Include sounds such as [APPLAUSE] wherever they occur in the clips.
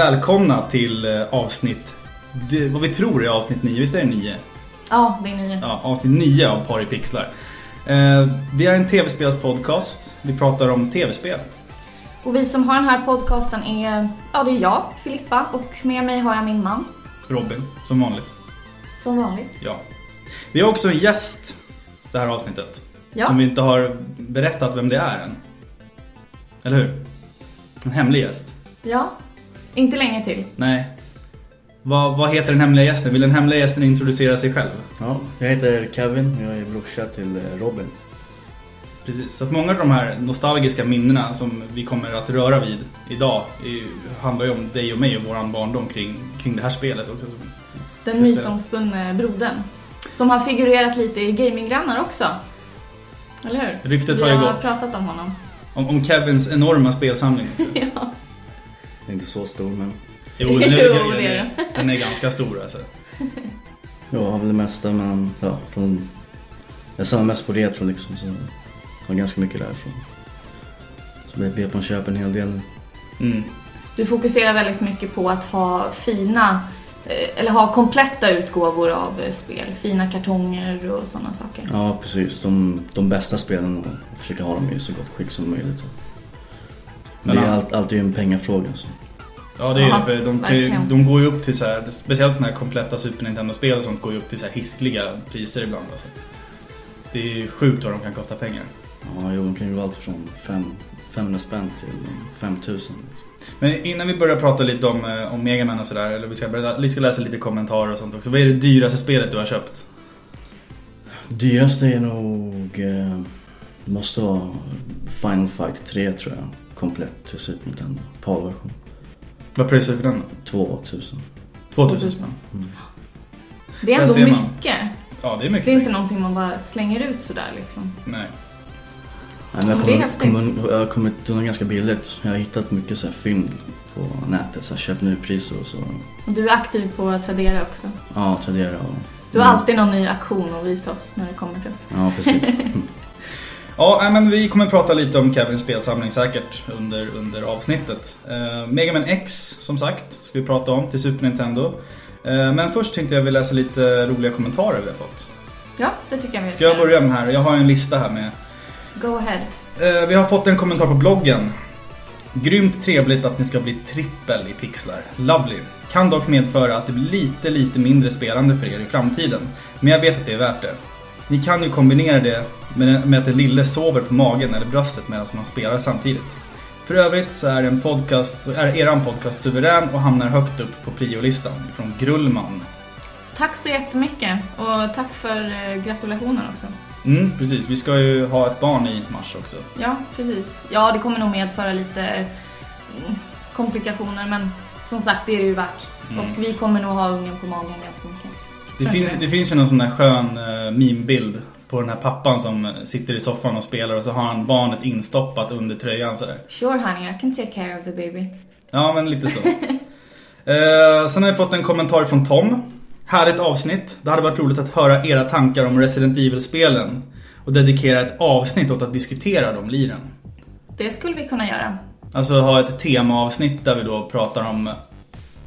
Välkomna till eh, avsnitt, vad vi tror är avsnitt 9, visst är det 9? Ja, det är nio. Ja, avsnitt 9 av Par i pixlar. Eh, vi är en tv-spelspodcast, vi pratar om tv-spel. Och vi som har den här podcasten är, ja det är jag, Filippa, och med mig har jag min man, Robin, som vanligt. som vanligt. Ja. Vi har också en gäst det här avsnittet. Ja. Som vi inte har berättat vem det är än. Eller hur? En hemlig gäst. Ja, inte länge till. Nej. Vad, vad heter den hemliga gästen? Vill den hemliga gästen introducera sig själv? Ja, jag heter Kevin och jag är brorsa till eh, Robin. Precis, så att många av de här nostalgiska minnena som vi kommer att röra vid idag är, handlar ju om dig och mig och våran barndom kring, kring det här spelet också. Den mytomspunne brodern. Som har figurerat lite i Gaminggrannar också. Eller hur? Ryktet vi har ju har gått pratat om honom. om, om Kevins enorma spelsamling. [LAUGHS] ja. Inte så stor men Jo, den är, [LAUGHS] Jo, den är den är ganska stor alltså. jag har väl det mesta men ja, från... Jag samlar mest på retro liksom så jag har ganska mycket därifrån. Så det att man köper en hel del. Mm. Du fokuserar väldigt mycket på att ha fina, eh, eller ha kompletta utgåvor av eh, spel. Fina kartonger och sådana saker. Ja precis, de, de bästa spelen och försöka ha dem i så gott skick som möjligt. Men det är allt, alltid en pengafråga. Så. Ja det är Ja, det, för de, de går ju upp till så här, speciellt sådana här kompletta Super Nintendo-spel och sånt går ju upp till så här hiskliga priser ibland alltså. Det är ju sjukt vad de kan kosta pengar. Ja, jo, de kan ju vara allt från fem, 500 spänn till 5000. Liksom. Men innan vi börjar prata lite om, eh, om Mega Man och sådär, eller vi ska, börja, vi ska läsa lite kommentarer och sånt också. Vad är det dyraste spelet du har köpt? Dyraste är nog... Eh, det måste vara Final Fight 3 tror jag. Komplett till Super Nintendo. PAL-version. Vad pröjsade du för den? 2000. 2000? 2000. Mm. Det är ändå mycket. Ja det är mycket Det är inte någonting man bara slänger ut sådär liksom. Nej. Nej, men jag kommer, kommer, jag har kommit undan ganska billigt. Jag har hittat mycket så här fynd på nätet. Så här, köp nu priser och så. Och du är aktiv på Tradera också. Ja, Tradera och... Du har alltid någon ny aktion att visa oss när det kommer till oss. Ja, precis. [LAUGHS] Ja, men vi kommer prata lite om Kevins spelsamling säkert under, under avsnittet. Eh, Mega Man X, som sagt, ska vi prata om till Super Nintendo. Eh, men först tänkte jag vilja läsa lite roliga kommentarer vi har fått. Ja, det tycker jag vi Ska jag börja med här? Jag har en lista här med. Go ahead. Eh, vi har fått en kommentar på bloggen. Grymt trevligt att ni ska bli trippel i pixlar. Lovely. Kan dock medföra att det blir lite, lite mindre spelande för er i framtiden. Men jag vet att det är värt det. Ni kan ju kombinera det med, med att den lille sover på magen eller bröstet medan man spelar samtidigt. För övrigt så är, en podcast, är eran podcast suverän och hamnar högt upp på priolistan från Grullman. Tack så jättemycket och tack för eh, gratulationen också. Mm, precis. Vi ska ju ha ett barn i mars också. Ja, precis. Ja, det kommer nog medföra lite mm, komplikationer men som sagt, det är det ju värt. Mm. Och vi kommer nog ha ungen på magen ganska mycket. Det finns, det finns ju någon sån där skön uh, meme-bild på den här pappan som sitter i soffan och spelar och så har han barnet instoppat under tröjan sådär. Sure honey, I can take care of the baby. Ja, men lite så. [LAUGHS] Eh, sen har vi fått en kommentar från Tom. Härligt avsnitt. Det hade varit roligt att höra era tankar om Resident Evil-spelen. Och dedikera ett avsnitt åt att diskutera de liren. Det skulle vi kunna göra. Alltså ha ett temaavsnitt där vi då pratar om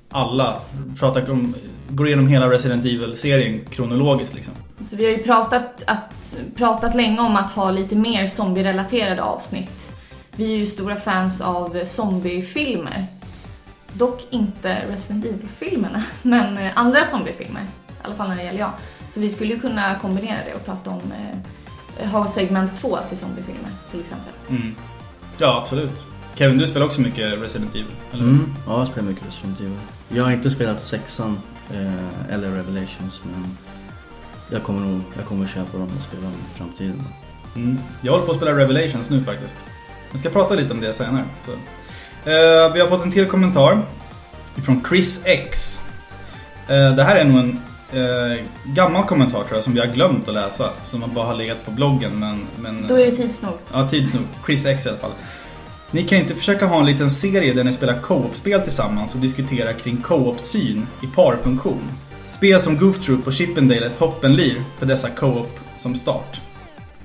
alla. Pratar om, går igenom hela Resident Evil-serien kronologiskt liksom. Så vi har ju pratat, att, pratat länge om att ha lite mer zombie-relaterade avsnitt. Vi är ju stora fans av zombiefilmer. Dock inte Resident Evil-filmerna, [LAUGHS] men eh, andra zombiefilmer. I alla fall när det gäller jag. Så vi skulle ju kunna kombinera det och prata om eh, ha segment 2 till zombiefilmer till exempel. Mm. Ja, absolut. Kevin, du spelar också mycket Resident Evil, eller? Mm. Ja, jag spelar mycket Resident Evil. Jag har inte spelat sexan eh, eller Revelations men jag kommer nog jag kommer köpa dem och spela dem i framtiden. Mm. Jag håller på att spela Revelations nu faktiskt. Jag ska prata lite om det senare. Så. Eh, vi har fått en till kommentar. Från Chris X. Eh, det här är nog en, eh, gammal kommentar tror jag som vi har glömt att läsa. Som man bara har legat på bloggen men... men Då är det tids nog. Ja, tids nog. Chris X i alla fall. Ni kan inte försöka ha en liten serie där ni spelar co-op-spel tillsammans och diskuterar kring co-op-syn i parfunktion. Spel som Goof Troop och Chippendale är toppenlir för dessa co-op som start.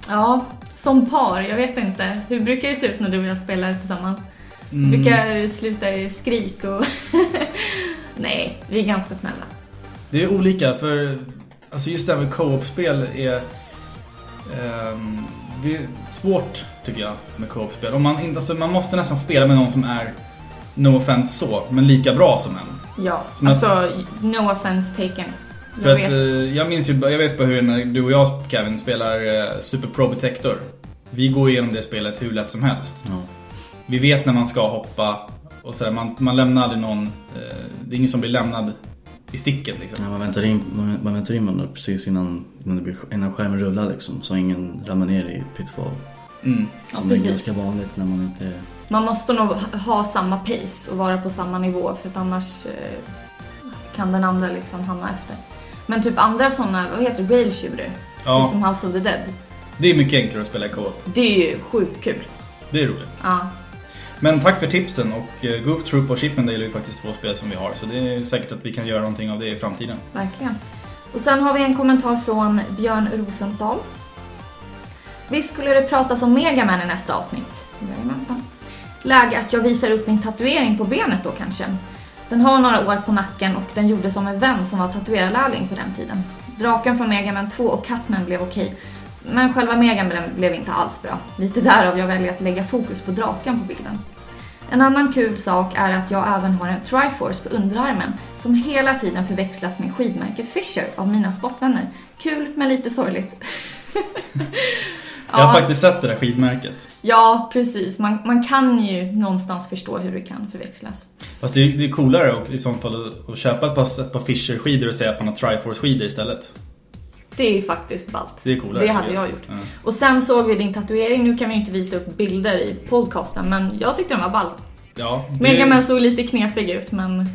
Ja, som par. Jag vet inte. Hur brukar det se ut när du och jag spelar tillsammans? Mm. Brukar sluta i skrik och... [LAUGHS] Nej, vi är ganska snälla. Det är olika för alltså just det här med co-op-spel är ehm, det är svårt tycker jag med co-op-spel. Man, alltså, man måste nästan spela med någon som är, no offense så, men lika bra som en. Ja, Som att- alltså no offense taken. För Jag att, vet. eh, jag minns ju, jag vet bara hur när du och jag Kevin spelar eh, Super Pro Protector. Vi går igenom det spelet hur lätt som helst. Ja. Vi vet när man ska hoppa och sådär, man, man lämnar aldrig någon, eh, det är ingen som blir lämnad i sticket liksom. Ja, man, väntar in, man, man väntar in varandra precis innan, innan, det blir, innan skärmen rullar liksom, så ingen ramlar ner i pitfall. Mm. Ja, Som är precis. ganska vanligt när man inte... Man måste nog ha samma pace och vara på samma nivå för att annars eh, kan den andra liksom hamna efter. Men typ andra sådana, vad heter det, rail shooter? Typ Ja, som House of the Dead. det är mycket enklare att spela i co-op. Det är ju sjukt kul. Det är roligt. Ja, Men tack för tipsen och eh, Goof Troop och Chippendale är ju faktiskt två spel som vi har så det är säkert att vi kan göra någonting av det i framtiden. verkligen. Och sen har vi en kommentar från Björn Rosenthal. Visst skulle det pratas om Megaman i nästa avsnitt? Jajamensan. Läge att jag visar upp min tatuering på benet då kanske. Den har några år på nacken och den gjordes av en vän som var tatuerarlärling på den tiden. Draken från Megaman 2 och Catman blev okej. Men själva Megaman blev inte alls bra. Lite därav jag väljer att lägga fokus på draken på bilden. En annan kul sak är att jag även har en Triforce på underarmen som hela tiden förväxlas med skidmärket Fisher av mina sportvänner. Kul men lite sorgligt. [LAUGHS] Jag har faktiskt sett det där skidmärket. Ja, precis. Man, man kan ju någonstans förstå hur det kan förväxlas. Fast det är, det är coolare också i sånt fall att, att köpa ett par, ett par Fischer-skidor och säga att man har Triforce-skidor istället. Det är ju faktiskt ballt. Det är coolare. Det hade jag gjort. Ja. Och sen såg vi din tatuering. Nu kan vi ju inte visa upp bilder i podcasten, men jag tyckte den var ball. Ja, det- Megaman såg lite knepig ut, men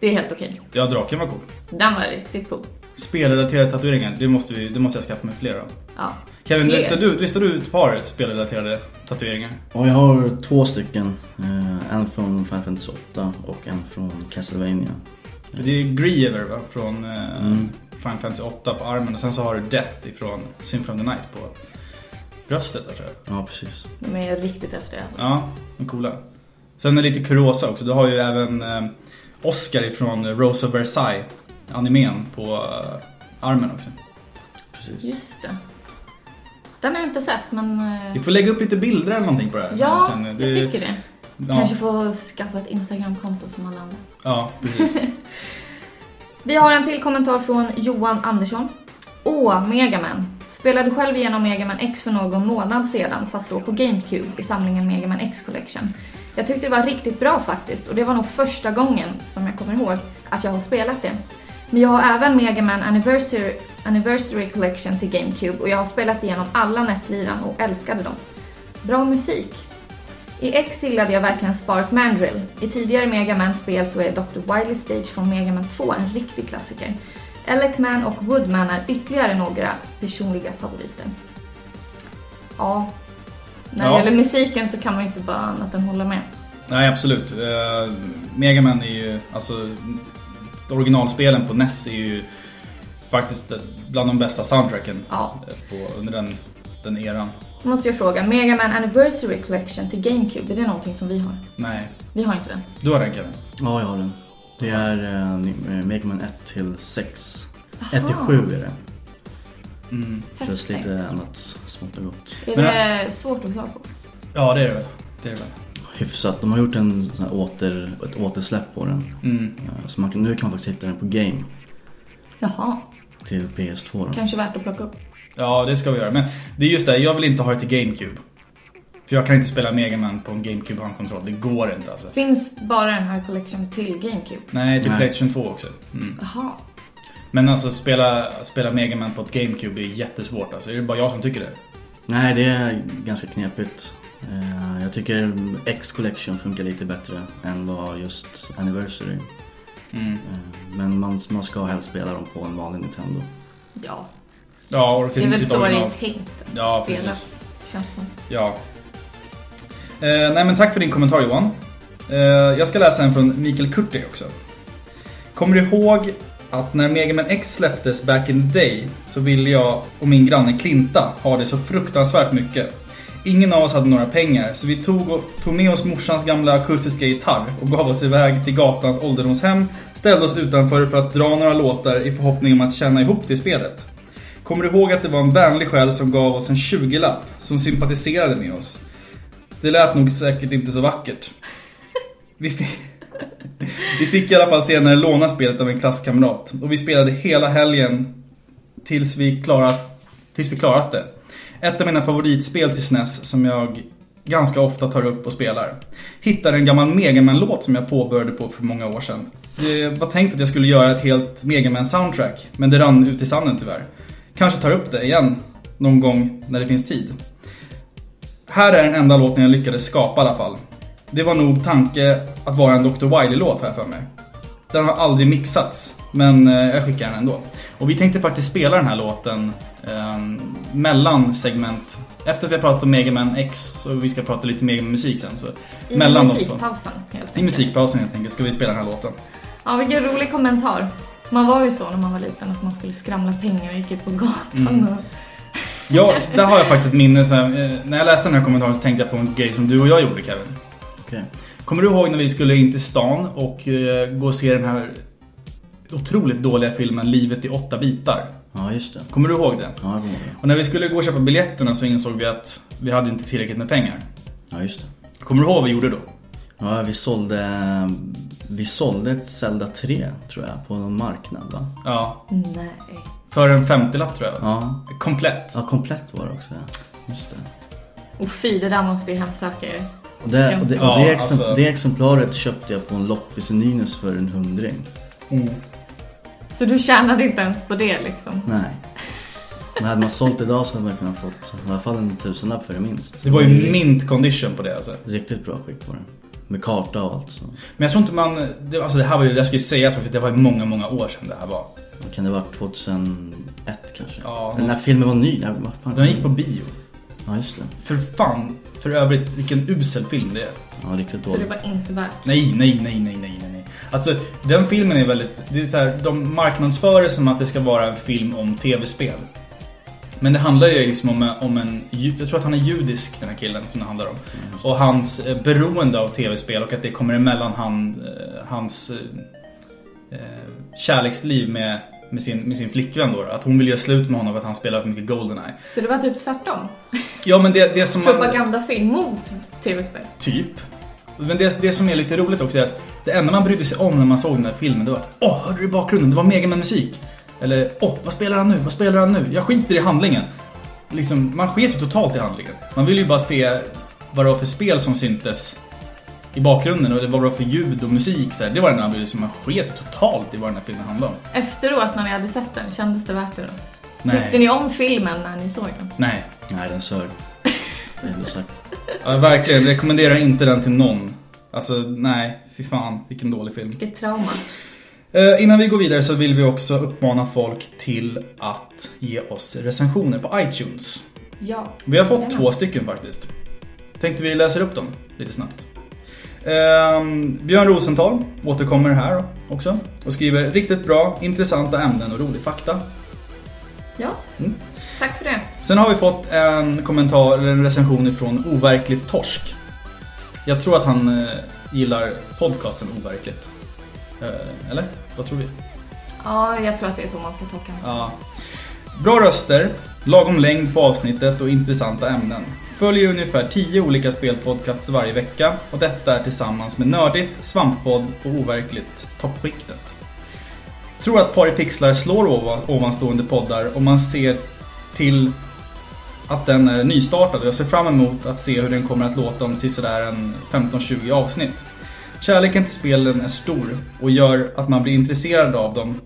det är helt okej. Ja, draken var cool. Den var riktigt cool. Spelrelaterade tatueringar, det måste, vi, det måste jag skaffa mig fler av. Ja. Kevin, Fler? listar du, listar du ett par spelrelaterade tatueringar? Och jag har två stycken. Eh, en från Final Fantasy 8 och en från Castlevania. Det är Griever va? Från eh, Mm. Final Fantasy 8 på armen och sen så har du Death ifrån Symphony of the Night på bröstet där, tror jag. Ja, precis. De är riktigt häftiga. Ja, de är coola. Sen är det lite kuriosa också. Du har ju även eh, Oscar ifrån Rose of Versailles, animen på armen också. precis. Just det. Den har jag inte sett, men... eh, Vi får lägga upp lite bilder eller någonting på det här. Ja, Sen, eh, jag tycker det. Ja, Kanske få skaffa ett Instagramkonto som alla andra. ja, precis. [LAUGHS] Vi har en till kommentar från Johan Andersson. Åh, Megaman. Spelade själv igenom Megaman X för någon månad sedan, fast då på GameCube i samlingen Megaman X Collection. Jag tyckte det var riktigt bra faktiskt och det var nog första gången, som jag kommer ihåg, att jag har spelat det. Men jag har även Megaman Anniversary, Anniversary Collection till GameCube och jag har spelat igenom alla NES-liran och älskade dem. Bra musik. I X gillade jag verkligen Spark Mandrill. I tidigare Mega Man-spel så är Dr. Wily Stage från Mega Man 2 en riktig klassiker. Alec Man och Woodman är ytterligare några personliga favoriter. Ja, när det Ja. gäller musiken så kan man ju inte bara annat än hålla med. Nej, absolut. Uh, Megaman är ju, alltså originalspelen på NES är ju faktiskt bland de bästa soundtracken Ja. på, under den, den eran. Då måste jag fråga, Mega Man Anniversary Collection till GameCube, är det någonting som vi har? Nej, Vi har inte den. du har den Kevin. Ja, jag har den. Det är eh, Mega Man 1 till 6. Aha. 1 till 7 är det. Mm. Plus lite annat smått och gott. Är Men- det svårt att få tag på? Ja, det är det väl. Det är det väl. Hyfsat. De har gjort en sån här åter, ett återsläpp på den. Mm. Så man nu kan man faktiskt hitta den på Game Jaha, till PS2 då. kanske värt att plocka upp. Ja, det ska vi göra. Men det är just det, jag vill inte ha det till GameCube. För jag kan inte spela Megaman på en GameCube handkontroll. Det går inte alltså. Finns bara den här collection till GameCube? Nej, till Nej. Playstation 2 också. Mm. Jaha. Men alltså spela, spela Megaman på ett GameCube är jättesvårt alltså. Är det bara jag som tycker det? Nej, det är ganska knepigt. Eh, Jag tycker X Collection funkar lite bättre än vad just Anniversary. Mm. Eh, Men man, man ska helst spela dem på en vanlig Nintendo. Ja, Ja, och det är väl så det är tänkt att Ja, spelas. Känns som. Ja. Eh, nej men tack för din kommentar Johan. Eh, jag ska läsa en från Mikael Kurti också. Kommer du ihåg att när Mega Man X släpptes back in the day så ville jag och min granne Klinta ha det så fruktansvärt mycket. Ingen av oss hade några pengar så vi tog, och, tog med oss morsans gamla akustiska gitarr och gav oss iväg till gatans ålderdomshem, ställde oss utanför för att dra några låtar i förhoppning om att tjäna ihop till spelet. Kommer du ihåg att det var en vänlig själ som gav oss en 20-lapp som sympatiserade med oss? Det lät nog säkert inte så vackert. Vi fick, [LAUGHS] vi fick i alla fall senare låna spelet av en klasskamrat och vi spelade hela helgen tills vi klarat, tills vi klarat det. Ett av mina favoritspel till SNES som jag ganska ofta tar upp och spelar. Hittade en gammal Megaman-låt som jag påbörjade på för många år sedan. Det var tänkt att jag skulle göra ett helt Megaman-soundtrack, men det rann ut i sanden tyvärr. Kanske tar upp det igen någon gång när det finns tid. Här är den enda låten jag lyckades skapa i alla fall. Det var nog tanke att vara en Dr. Wiley-låt har jag för mig. Den har aldrig mixats, men eh, jag skickar den ändå. Och vi tänkte faktiskt spela den här låten ehm, mellan segment. Efter att vi har pratat om Mega Man X, så vi ska prata lite Mega Man musik sen. Så I mellan musikpausen helt enkelt. I musikpausen helt enkelt ska vi spela den här låten. Ja, vilken rolig kommentar. Man var ju så när man var liten att man skulle skramla pengar och gick ut på gatan Mm. och... [LAUGHS] Ja, där har jag faktiskt ett minne. Så här, eh, när jag läste den här kommentaren så tänkte jag på en grej som du och jag gjorde Kevin. Okej. Kommer du ihåg när vi skulle in till stan och eh, gå och se den här otroligt dåliga filmen Livet i åtta bitar? Ja, just det. Kommer du ihåg det? Ja, jag kommer ihåg det. Och när vi skulle gå och köpa biljetterna så insåg vi att vi hade inte tillräckligt med pengar. Ja, just det. Kommer du ihåg vad vi gjorde då? Ja, vi sålde, vi sålde ett Zelda 3 tror jag på någon marknad va? Ja, Nej. för en 50-lapp tror jag. Ja. Komplett. Ja, komplett var det också ja. Just det. Och fy, det där måste ju hemsöka er. Och det, och det, och Ja, det, exemp- alltså- det exemplaret köpte jag på en loppis i Nynäs för en hundring. Mm. Så du tjänade inte ens på det liksom? Nej. Men hade man sålt idag så hade man kunnat fått i alla fall en tusenlapp för det minst. Det var ju mint condition på det alltså. Riktigt bra skick på den. Med karta och allt så. Men jag tror inte man... Det, alltså det här var ju, jag ska ju säga så, för det var ju många, många år sedan det här var. Vad kan det ha varit? 2001 kanske? Ja, Den här filmen var ny. Nej, vad fan? Den gick på bio. Ja, just det. För fan, för övrigt, vilken usel film det är. Ja, riktigt Så det dålig. var inte värt. Nej, nej, nej, nej, nej, nej. Alltså, den filmen är väldigt... Det är så här, de marknadsför det som att det ska vara en film om tv-spel. Men det handlar ju liksom om, om en... Jag tror att han är judisk, den här killen som det handlar om. Och hans eh, beroende av tv-spel och att det kommer emellan han, eh, hans eh, kärleksliv med, med, sin, med sin flickvän då. Att hon vill göra slut med honom för att han spelar för mycket Goldeneye. Så det var typ tvärtom? Ja men det, det som. [LAUGHS] Propagandafilm mot tv-spel? Typ. Men det, det som är lite roligt också är att det enda man brydde sig om när man såg den här filmen det var att Åh, hörde du i bakgrunden? Det var Megaman musik. Eller Åh, vad spelar han nu? Vad spelar han nu? Jag skiter i handlingen. Liksom, man sket ju totalt i handlingen. Man ville ju bara se vad det var för spel som syntes i bakgrunden och vad det var för ljud och musik. Så här. Det var det enda man brydde sig om. Man sket totalt i vad den här filmen handlade om. Efteråt när ni hade sett den, kändes det värt det då? Nej. Tyckte ni om filmen när ni såg den? Nej. Nej, den sög. Det [LAUGHS] är ändå sagt. Ja, verkligen. Rekommenderar inte den till någon. Alltså, nej. Fy fan, vilken dålig film. Vilket trauma. Eh, Innan vi går vidare så vill vi också uppmana folk till att ge oss recensioner på iTunes. Ja. Vi har fått två stycken faktiskt. Tänkte vi läser upp dem lite snabbt. Ehm, Björn Rosenthal återkommer här också och skriver riktigt bra, intressanta ämnen och rolig fakta. Ja. Mm. Tack för det. Sen har vi fått en kommentar, eller en recension ifrån Overkligt Torsk. Jag tror att han eh, gillar podcasten Overkligt. Eh, eller? Vad tror vi? Ja, jag tror att det är så man ska tolka. Ja. Bra röster, lagom längd på avsnittet och intressanta ämnen. Följer ungefär 10 olika spelpodcasts varje vecka och detta är tillsammans med Nördigt, Svamppodd och Overkligt toppskiktet. Tror att Paripixlar slår ovan, ovanstående poddar om man ser till att den är nystartad och jag ser fram emot att se hur den kommer att låta om sisådär en 15-20 avsnitt. Kärleken till spelen är stor och gör att man blir intresserad av dem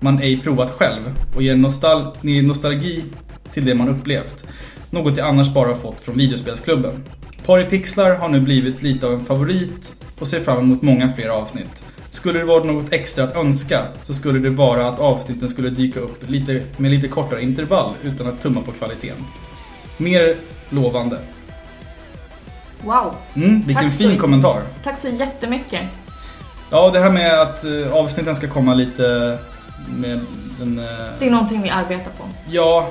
man ej provat själv och ger nostal nostalgi till det man upplevt. Något jag annars bara fått från videospelsklubben. Paripixlar har nu blivit lite av en favorit och ser fram emot många fler avsnitt. Skulle det vara något extra att önska så skulle det vara att avsnitten skulle dyka upp lite, med lite kortare intervall utan att tumma på kvaliteten. Mer lovande. Wow, Mm, vilken Tack så fin mycket. kommentar. tack så jättemycket. Ja, det här med att eh, avsnitten ska komma lite med den... eh, Det är någonting vi arbetar på. Ja,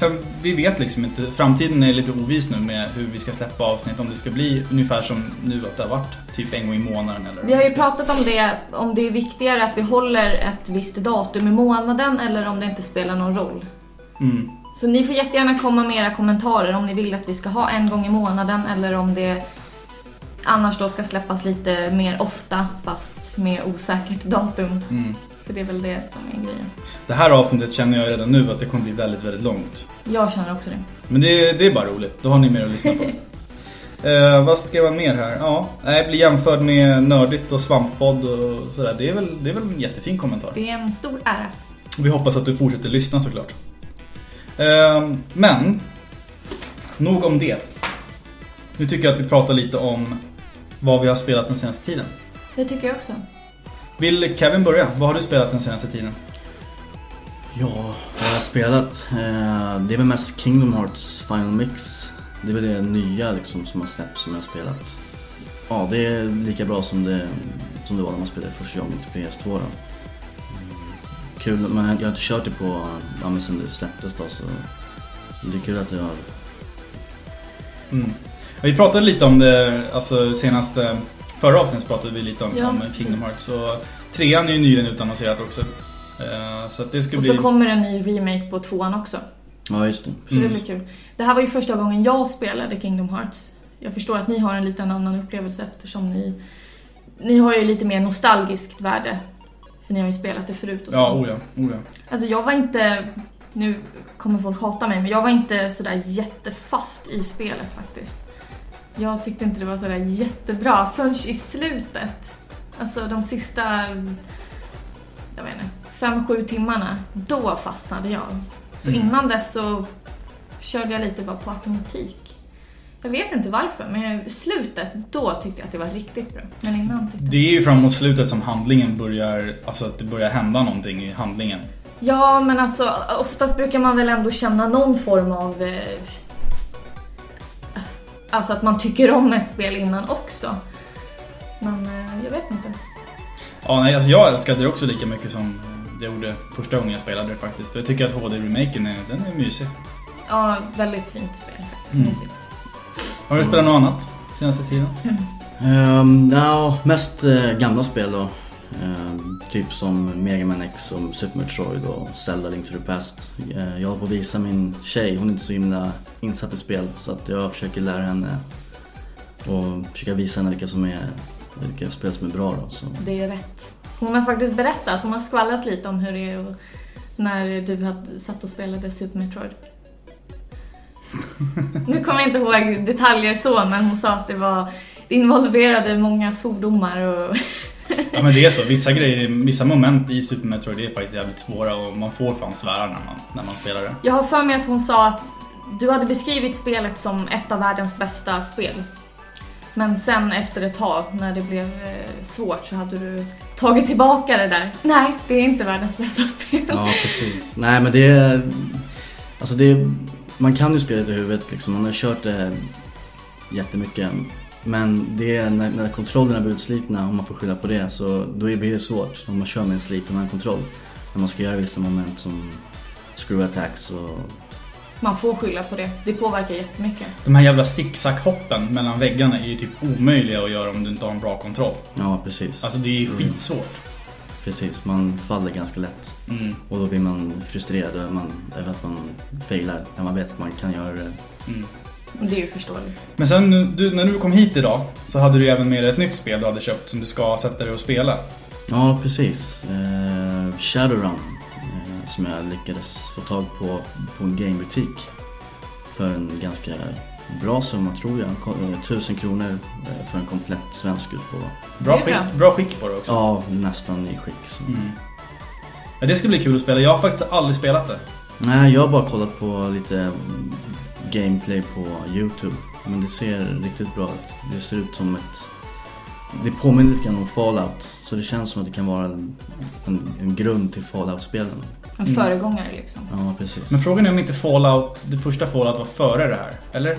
sen, vi vet liksom inte. Framtiden är lite oviss nu med hur vi ska släppa avsnitt. Om det ska bli ungefär som nu att det har varit typ en gång i månaden eller Vi har ju pratat om det, om det är viktigare att vi håller ett visst datum i månaden eller om det inte spelar någon roll. Mm. Så ni får jättegärna komma med era kommentarer om ni vill att vi ska ha en gång i månaden eller om det annars då ska släppas lite mer ofta fast med osäkert datum. Mm. För det är väl det som är grejen. Det här avsnittet känner jag redan nu att det kommer bli väldigt, väldigt långt. Jag känner också det. Men det, det är bara roligt. Då har ni mer att lyssna på. [LAUGHS] Eh, vad skrev han mer här? Ja, nej, bli jämförd med Nördigt och Svamppodd och sådär. Det är, väl, det är väl en jättefin kommentar. Det är en stor ära. Vi hoppas att du fortsätter lyssna såklart. Eh, men, nog om det. Nu tycker jag att vi pratar lite om vad vi har spelat den senaste tiden. Det tycker jag också. Vill Kevin börja? Vad har du spelat den senaste tiden? Ja, vad har jag spelat? Eh, det är väl mest Kingdom Hearts Final Mix. Det är väl det nya liksom som har släppts som jag har spelat. Ja, det är lika bra som det, som det var när man spelade första gången till PS2 då. Kul, men jag har inte kört det på, ja men sen det släpptes då så det är kul att jag har Mm. Vi pratade lite om det, alltså senaste, förra avsnittet pratade vi lite om, Ja, om. Kingdom Hearts. Och trean är ju nyligen utannonserad också. Eh, så att det ska Och bli... så kommer en ny remake på tvåan också. Ja just det. Så det Mm. blir kul. Det här var ju första gången jag spelade Kingdom Hearts. Jag förstår att ni har en lite annan upplevelse eftersom ni, ni har ju lite mer nostalgiskt värde. För ni har ju spelat det förut och så. Ja, oh ja, oh ja. Alltså jag var inte, nu kommer folk hata mig, men jag var inte sådär jättefast i spelet faktiskt. Jag tyckte inte det var sådär jättebra förrän i slutet. Alltså de sista, jag vet inte, fem, sju timmarna. Då fastnade jag. Så Mm. innan dess så körde jag lite bara på automatik. Jag vet inte varför, men slutet, då tyckte jag att det var riktigt bra. Men innan tyckte jag... Det är ju framåt slutet som handlingen börjar, alltså att det börjar hända någonting i handlingen. Ja, men alltså oftast brukar man väl ändå känna någon form av... Eh, alltså att man tycker om ett spel innan också. Men eh, jag vet inte. Ja, nej, alltså jag älskade det också lika mycket som jag gjorde första gången jag spelade det faktiskt. Och jag tycker att HD-remaken är, den är mysig. Ja, väldigt fint spel faktiskt. Mm. Mysigt. Har du spelat något annat senaste tiden? Um, ja, mest eh, gamla spel då. Ehm, typ som Mega Man X och Super Metroid och Zelda Link to the Past. Eh, jag håller på att visa min tjej, hon är inte så himla insatt i spel så att jag försöker lära henne och försöka visa henne vilka som är vilka spel som är bra då. Så. Det är rätt. Hon har faktiskt berättat, hon har skvallrat lite om hur det är och när du satt och spelade Super Metroid. [LAUGHS] nu kommer jag inte ihåg detaljer så, men hon sa att det var det involverade många svordomar och [LAUGHS] Ja men det är så, vissa grejer, vissa moment i Super Metroid är faktiskt jävligt svåra och man får fan svära när man, när man spelar det. Jag har för mig att hon sa att du hade beskrivit spelet som ett av världens bästa spel. Men sen efter ett tag, när det blev eh, svårt, så hade du tagit tillbaka det där. Nej, det är inte världens bästa spel. Ja, precis. Nej men det är... Alltså det är, Man kan ju spelet i huvudet liksom. Man har kört det jättemycket. Men det är när, när kontrollerna blir utslitna, om man får skylla på det, så då blir det svårt. Om man kör med en sliten kontroll. När man ska göra vissa moment som screw attacks och... Man får skylla på det. Det påverkar jättemycket. De här jävla zigzag-hoppen mellan väggarna är ju typ omöjliga att göra om du inte har en bra kontroll. Ja, precis. Alltså det är ju skitsvårt. Precis, man faller ganska lätt. Mm. Och då blir man frustrerad över, man, över att man failar. När man vet att man kan göra det. Mm. Det är ju förståeligt. Men sen du, när du kom hit idag så hade du ju även med dig ett nytt spel du hade köpt som du ska sätta dig och spela. Ja, precis. Eh, Shadowrun. Eh, som jag lyckades få tag på på en gamebutik. För en ganska bra summa tror jag. Ko- eh, Tusen kronor eh, för en komplett svensk utgåva. Bra, skick, bra. bra skick på det också. Ja, nästan i skick. Så. Mm. Ja, det ska bli kul att spela. Jag har faktiskt aldrig spelat det. Nej, jag har bara kollat på lite mm, gameplay på Youtube. Men det ser riktigt bra ut. Det ser ut som ett det påminner lite grann om Fallout. Så det känns som att det kan vara en, en, en grund till Fallout-spelen. En Mm. föregångare liksom. Ja, precis. Men frågan är om inte Fallout, det första Fallout var före det här. Eller?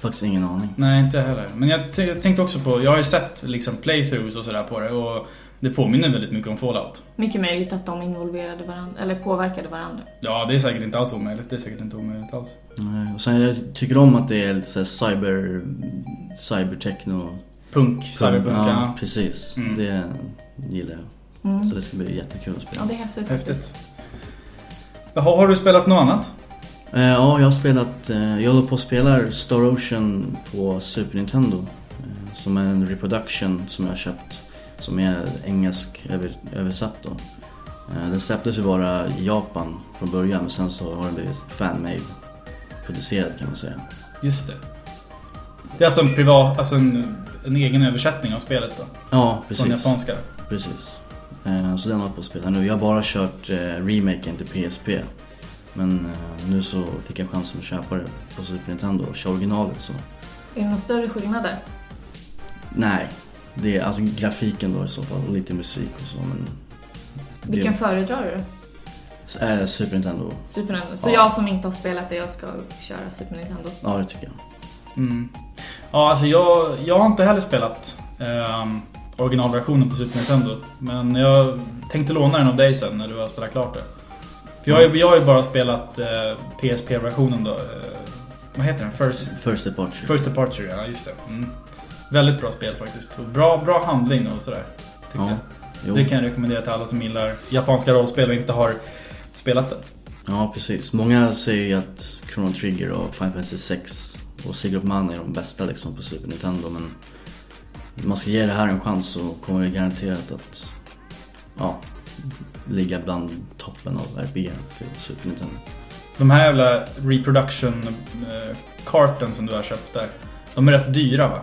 Faktiskt ingen aning. Nej, inte heller. Men jag, t- jag tänkte också på, jag har ju sett liksom playthroughs och sådär på det och det påminner väldigt mycket om Fallout. Mycket möjligt att de involverade varandra, eller påverkade varandra. Ja, det är säkert inte alls omöjligt. Det är säkert inte omöjligt alls. Nej, Och sen jag tycker om att det är lite så här cyber, cybertechno. Punk, cyberpunk, Ja, ja. precis. Mm. Det gillar jag. Mm. Så det ska bli jättekul att spela. Ja, det är häftigt. Häftigt. Jaha, har du spelat något annat? Eh, ja, jag har spelat, eh, jag håller på att spela Star Ocean på Super Nintendo. Eh, som är en reproduction som jag har köpt. Som är engelsk över, översatt då. Eh, den släpptes ju bara i Japan från början men sen så har den blivit fan-made. Producerad kan man säga. Just det. Det är alltså en privat, alltså en, en egen översättning av spelet då? Ja, Från precis. japanska? Precis. Eh, så den har jag på att spela nu. Jag har bara kört eh, remaken till PSP. Men eh, nu så fick jag chansen att köpa det på Super Nintendo och köra originalet så. Är det några större skillnader? Nej, det är alltså grafiken då i så fall och lite musik och så men... Vilken föredrar du? Det, äh, Super Nintendo. Super Nintendo. Så Ja. jag som inte har spelat det, jag ska köra Super Nintendo. Ja, det tycker jag. Mm. Ja, alltså jag, jag har inte heller spelat ehm, originalversionen på Super Nintendo. Men jag tänkte låna den av dig sen när du har spelat klart det. För jag, ju- jag har ju bara spelat eh, PSP-versionen då. Eh, vad heter den? First, First Departure. First Departure, ja just det. Mm. Väldigt bra spel faktiskt. Och bra, bra handling och sådär. Ja. Det kan jag rekommendera till alla som gillar japanska rollspel och inte har spelat det. Ja, precis. Många säger ju att Chrono Trigger och Final Fantasy 6 och Secret of Mana är de bästa liksom på Super Nintendo men man ska ge det här en chans så kommer det garanterat att ja, ligga bland toppen av RPG till Super Nintendo. De här jävla reproduction-karten som du har köpt där. De är rätt dyra va?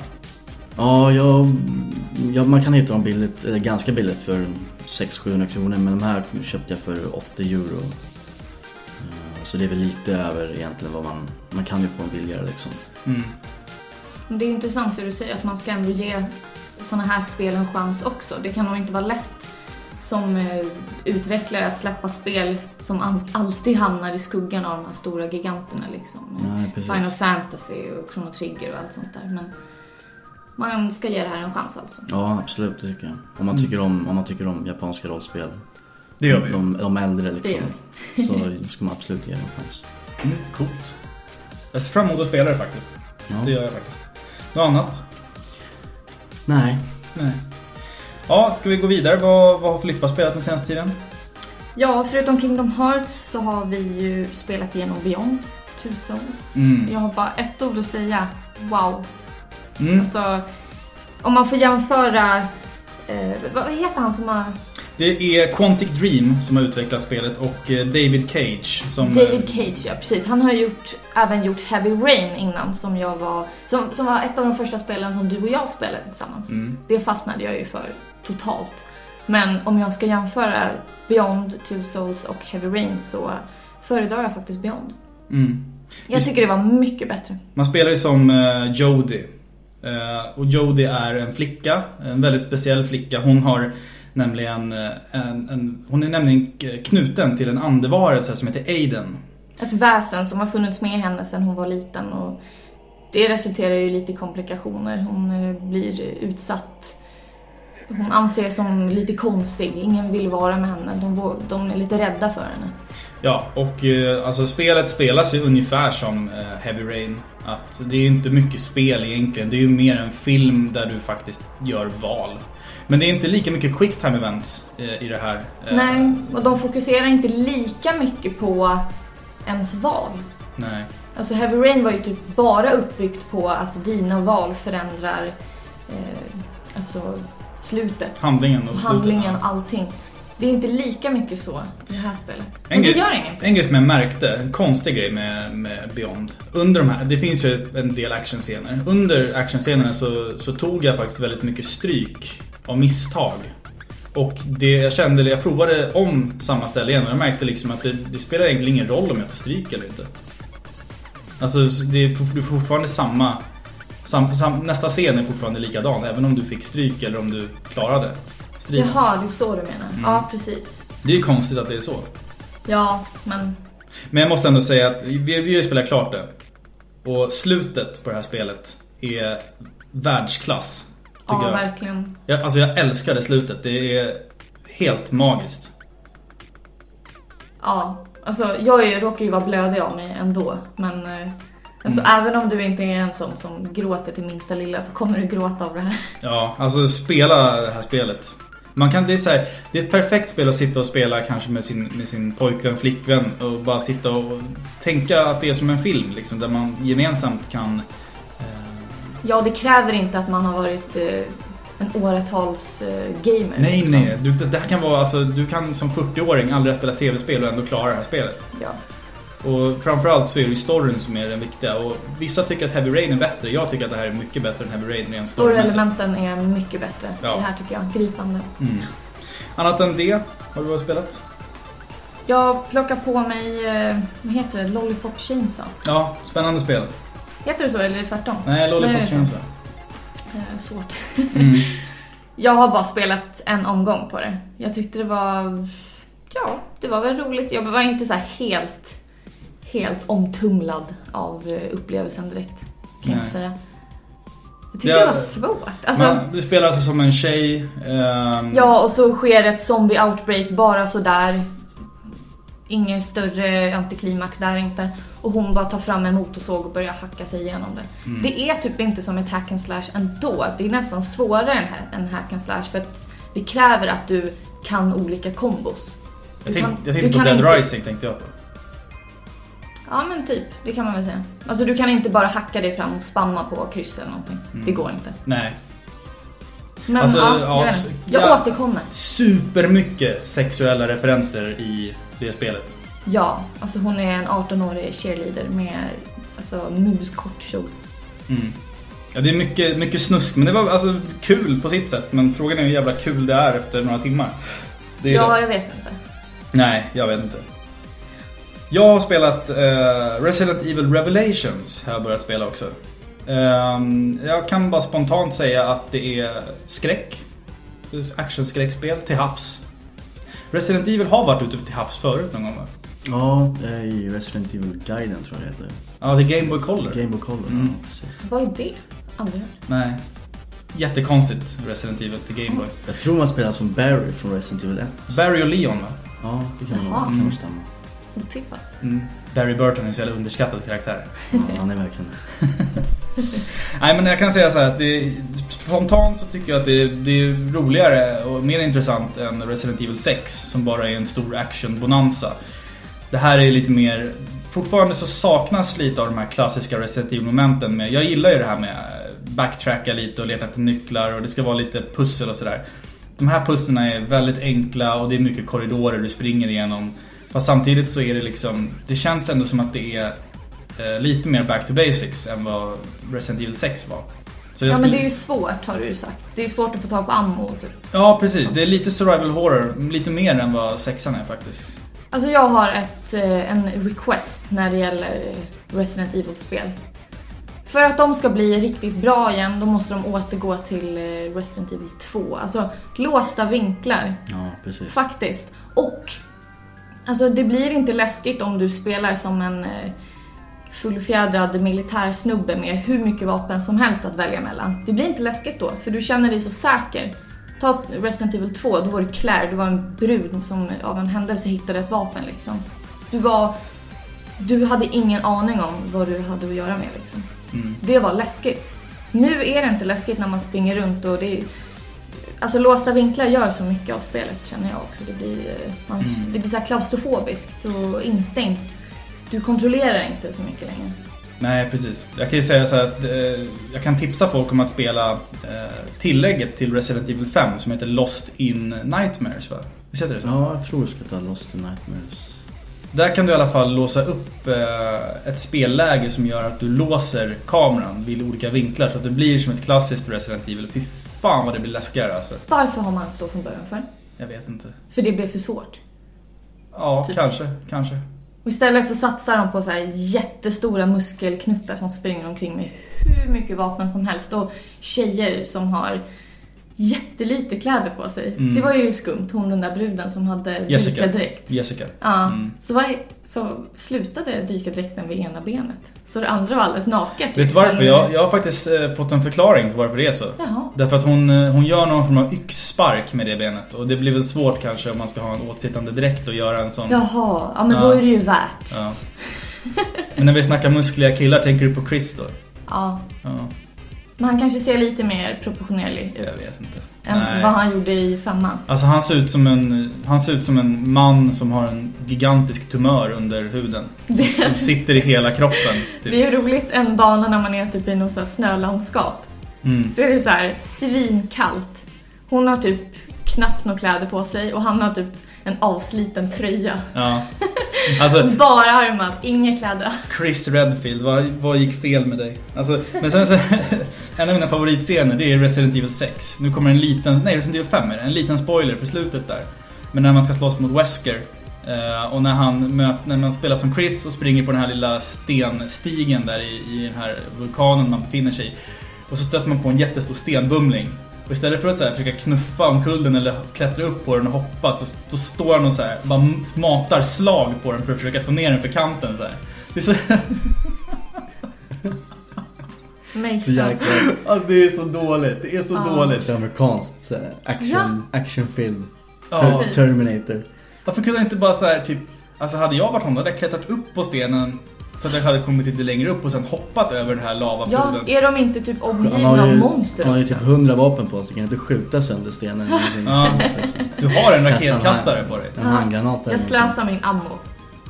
Ja, jag, ja, man kan hitta dem billigt, eller ganska billigt för 600-700 kronor men de här köpte jag för 80 euro. Eh, Så det är väl lite över egentligen vad man, man kan ju få dem billigare liksom. Mm. Men det är intressant det du säger, att man ska ändå ge såna här spel en chans också. Det kan nog inte vara lätt som eh, utvecklare att släppa spel som alltid hamnar i skuggan av de här stora giganterna liksom. Nej. Final Fantasy och Chrono Trigger och allt sånt där. Men man ska ge det här en chans alltså. Ja, absolut, det tycker jag. Om man tycker om, om, man tycker om japanska rollspel. Det gör vi ju. De, de äldre Det liksom. Så ska man absolut ge dem en chans. Mm, coolt. Jag ser fram emot att spela det faktiskt. Ja. Det gör jag faktiskt. Något annat? Nej. Nej. Ja, ska vi gå vidare? Vad, vad har Filippa spelat den senaste tiden? Ja, förutom Kingdom Hearts så har vi ju spelat igenom Beyond Two Souls. Mm. Jag har bara ett ord att säga. Wow. Mm. Alltså, om man får jämföra... Eh, vad heter han som har... Det är Quantic Dream som har utvecklat spelet och eh, David Cage som... David Cage, ja precis. Han har gjort, även gjort Heavy Rain innan som jag var... Som, som var ett av de första spelen som du och jag spelade tillsammans. Mm. Det fastnade jag ju för totalt. Men om jag ska jämföra Beyond, Two Souls och Heavy Rain så föredrar jag faktiskt Beyond. Mm. Jag tycker det var mycket bättre. Man spelar ju som uh, Jodie. Eh, och Jodie är en flicka, en väldigt speciell flicka. Hon har nämligen eh, en, en, hon är nämligen knuten till en andevarelse som heter Aiden. Ett väsen som har funnits med henne sedan hon var liten och det resulterar ju lite i komplikationer. Hon eh, blir utsatt. Hon anses som lite konstig, ingen vill vara med henne. De, de är lite rädda för henne. Ja, och eh, alltså spelet spelas ju ungefär som Heavy Rain. Att det är inte mycket spel egentligen. Det är ju mer en film där du faktiskt gör val. Men det är inte lika mycket quick time events eh, i det här. Eh, Nej, och de fokuserar inte lika mycket på ens val. Nej. Alltså Heavy Rain var ju typ bara uppbyggt på att dina val förändrar eh, alltså slutet. Handlingen och handlingen och allting. Det är inte lika mycket så i det här spelet. En Men det gör inget. En grej som jag märkte, en konstig grej med, med Beyond. Under de här, det finns ju en del actionscener. Under actionscenerna så, så tog jag faktiskt väldigt mycket stryk av misstag. Och det jag kände, jag provade om samma ställe igen och jag märkte liksom att det, det spelar egentligen ingen roll om jag tar stryk eller inte. Alltså det det är fortfarande samma, Sam, sam, nästa scen är fortfarande likadan även om du fick stryk eller om du klarade striden. Jaha, det är så du menar. Mm. Ja, precis. Det är ju konstigt att det är så. Ja, men Men jag måste ändå säga att vi, vi har ju spelat klart det. Och slutet på det här spelet är världsklass. Ja, jag. verkligen. jag. Alltså jag älskar det slutet. Det är helt magiskt. Ja, alltså jag är, råkar ju vara blödig av mig ändå. Men eh, alltså, Mm. även om du inte är en sån som gråter till minsta lilla så kommer du gråta av det här. [LAUGHS] Ja, alltså spela det här spelet. Man kan, det, är så här, det är ett perfekt spel att sitta och spela kanske med sin, med sin pojkvän, flickvän och bara sitta och tänka att det är som en film liksom, där man gemensamt kan Ja, det kräver inte att man har varit eh, en åratals eh, gamer. Nej, liksom. nej. Du, det här kan vara, alltså, du kan som 40-åring aldrig spela tv-spel och ändå klara det här spelet. Ja. Och framförallt så är det ju storyn som är den viktiga. Och vissa tycker att Heavy Rain är bättre. Jag tycker att det här är mycket bättre än Heavy Rain rent. Story-elementen är mycket bättre. Ja. Det här tycker jag. Gripande. Mm. Annat än det, har du varit spelat? Jag plockar på mig, eh, vad heter det, Lollipop Chainsaw. Ja, spännande spel. Heter det så eller är det tvärtom? Nej, Lollipop är så. Eh, svårt. Mm. [LAUGHS] Jag har bara spelat en omgång på det. Jag tyckte det var, ja, det var väl roligt. Jag var inte så här helt, helt omtumlad av eh, upplevelsen direkt. Kan jag Nej. säga. Jag tyckte Ja, det var svårt. Alltså, Man, du spelar alltså som en tjej. ehm, Ja, och så sker ett zombie outbreak bara sådär. Ingen större antiklimax där inte. Och hon bara tar fram en motorsåg och börjar hacka sig igenom det. Mm. Det är typ inte som ett hack and slash ändå. Det är nästan svårare än än hack and slash för att det kräver att du kan olika kombos. Jag Du tänkte, kan- jag tänkte på Dead inte- Rising tänkte jag på. Ja men typ, det kan man väl säga. Alltså du kan inte bara hacka dig fram och spamma på kryss eller någonting. Det går inte. Nej. Men Alltså, ja, ja, jag, jag ja. återkommer. Supermycket sexuella referenser i det spelet. Ja, alltså hon är en 18-årig cheerleader med alltså, muskort kjol. Mm. Ja, det är mycket, mycket snusk, men det var alltså kul på sitt sätt. Men frågan är hur jävla kul det är efter några timmar. Ja, det. jag vet inte. Nej, jag vet inte. Jag har spelat eh, Resident Evil Revelations, har jag börjat spela också. Ehm, jag kan bara spontant säga att det är skräck. Det är actionskräckspel till havs. Resident Evil har varit ute till havs förut någon gång va? Ja, det är i Resident Evil-guiden tror jag det heter. Ja, det är Game Boy Color. Game Boy Color. Mm. Ja, precis. Vad är det? Aldrig hört. Nej. Jättekonstigt Resident Evil till Game Boy. Jag tror man spelar som Barry från Resident Evil 1. Barry och Leon va? Ja, det kan nog nog stämma. Otippat. Mm. Barry Burton är en så jävla underskattad karaktär. Ja, han är verkligen [LAUGHS] [LAUGHS] Nej men jag kan säga så här att det, spontant så tycker jag att det, det är roligare och mer intressant än Resident Evil 6 som bara är en stor action-bonanza. Det här är lite mer, fortfarande så saknas lite av de här klassiska Resident Evil-momenten jag gillar ju det här med eh, backtracka lite och leta efter nycklar och det ska vara lite pussel och sådär. De här pusslen är väldigt enkla och det är mycket korridorer du springer igenom. Fast samtidigt så är det liksom, det känns ändå som att det är eh, lite mer back to basics än vad Resident Evil 6 var. Så Ja men skulle- det är ju svårt har du ju sagt. Det är ju svårt att få tag på ammo typ. Ja precis, det är lite survival horror, lite mer än vad sexan är faktiskt. Alltså jag har ett, eh, en request när det gäller Resident Evil-spel. För att de ska bli riktigt bra igen, då måste de återgå till eh, Resident Evil 2. Alltså låsta vinklar, Ja, precis. faktiskt. Och alltså det blir inte läskigt om du spelar som en fullfjädrad militärsnubbe med hur mycket vapen som helst att välja mellan. Det blir inte läskigt då, för du känner dig så säker. Ta Resident Evil 2, då var du Claire, du var en brud som av en händelse hittade ett vapen liksom. Du var... Du hade ingen aning om vad du hade att göra med liksom. Mm. Det var läskigt. Nu är det inte läskigt när man springer runt och det är... Alltså låsta vinklar gör så mycket av spelet känner jag också. Det blir, eh, man, Mm. det blir så klaustrofobiskt och instängt. Du kontrollerar inte så mycket längre. Nej precis. Jag kan ju säga så här att eh, jag kan tipsa folk om att spela eh, tillägget till Resident Evil 5 som heter Lost in Nightmares va? Visst heter det så? Ja, jag tror du ska ta Lost in Nightmares. Där kan du i alla fall låsa upp eh, ett spelläge som gör att du låser kameran vid olika vinklar så att det blir som ett klassiskt Resident Evil. Fy fan vad det blir läskigare alltså. Varför har man så från början för? Jag vet inte. För det blev för svårt. Ja, Typ. kanske, kanske. Och istället så satsar de på så här jättestora muskelknuttar som springer omkring med hur mycket vapen som helst. Och tjejer som har jättelite kläder på sig. Mm. Det var ju skumt, hon den där bruden som hade Jessica. dykardräkt. Jessica. Ja, Mm. så, var, så slutade dykardräkten vid ena benet. Så det andra var alldeles naket. Vet du varför? Jag, jag har faktiskt eh, fått en förklaring på varför det är så. Jaha. Därför att hon, eh, hon gör någon form av yxspark med det benet. Och det blir väl svårt kanske om man ska ha en åtsittande dräkt och göra en sån. Jaha, ja men Ja. då är det ju värt. Ja. Men när vi snackar muskliga killar, tänker du på Chris då? Ja. Ja, Men han kanske ser lite mer proportionerlig jag ut. vet inte. Än Nej. vad han gjorde i femman. Alltså han ser ut som en, han ser ut som en man som har en gigantisk tumör under huden. Som, Det- som sitter i hela kroppen. Det Typ. är ju roligt en bana när man är typ i något så här snölandskap. Mm. Så är det så här svinkallt. Hon har typ knappt några kläder på sig och han har typ en avsliten tröja. Ja. [LAUGHS] Alltså, Bara armar, inga kläder. Chris Redfield, vad, vad gick fel med dig? Alltså, men sen så, [LAUGHS] en av mina favoritscener det är Resident Evil 6. Nu kommer en liten, nej Resident Evil 5 är det, en liten spoiler för slutet där. Men när man ska slåss mot Wesker eh, och när han möter, när man spelar som Chris och springer på den här lilla stenstigen där i, i den här vulkanen man befinner sig i. Och så stöter man på en jättestor stenbumling. Och istället för att så här, försöka knuffa omkull den eller klättra upp på den och hoppa så då står han och så här, bara matar slag på den för att försöka få ner den för kanten så här. Det är så, [LAUGHS] Makes Så jäkla... alltså det är så dåligt, det är så Ja. dåligt. Så amerikanskt så action, actionfilm. Ja. Terminator. Varför kunde jag inte bara så här typ, alltså hade jag varit honom hade jag klättrat upp på stenen för att jag hade kommit lite längre upp och sen hoppat över den här Ja, lavafloden. är de inte typ omgivna av monster han har ju typ 100 vapen på sig, kan inte skjuta sönder stenen [LAUGHS] Ja. Du har en Kasta en raketkastare på dig. En handgranat Jag slösar min ammo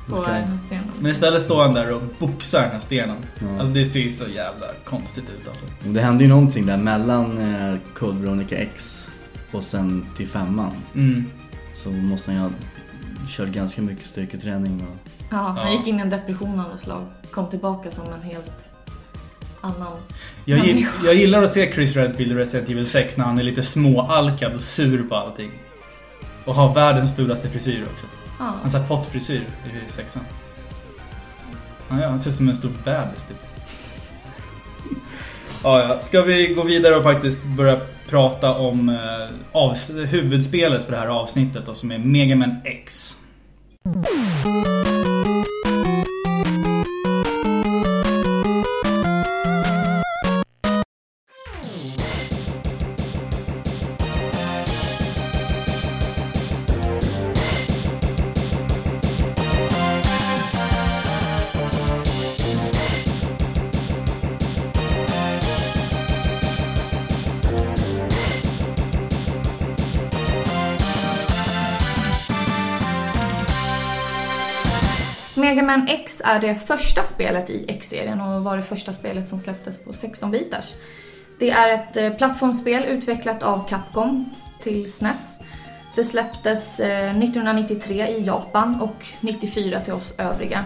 på den här stenen. Men istället står han där och boxar den här stenen. Ja. Alltså det ser så jävla konstigt ut alltså. Det hände ju någonting där mellan eh, Code Veronica X och sen till femman. Mm. Så måste han ju ha kört ganska mycket styrketräning och... Ja, han Ja. gick in i en depression av något slag. Kom tillbaka som en helt annan... Jag, gill, jag gillar att se Chris Redfield i Resident Evil 6 när han är lite småalkad och sur på allting. Och har världens fulaste frisyr också. Ja. Han har pottfrisyr i sexan. Ja, ja, han ser ut som en stor bebis typ. Ja, ja. Ska vi gå vidare och faktiskt börja prata om eh, huvudspelet för det här avsnittet då, som är Mega Man X. Mega Man X är det första spelet i X-serien och var det första spelet som släpptes på 16-bitars. Det är ett eh, plattformsspel utvecklat av Capcom till SNES. Det släpptes eh, 1993 i Japan och 94 till oss övriga.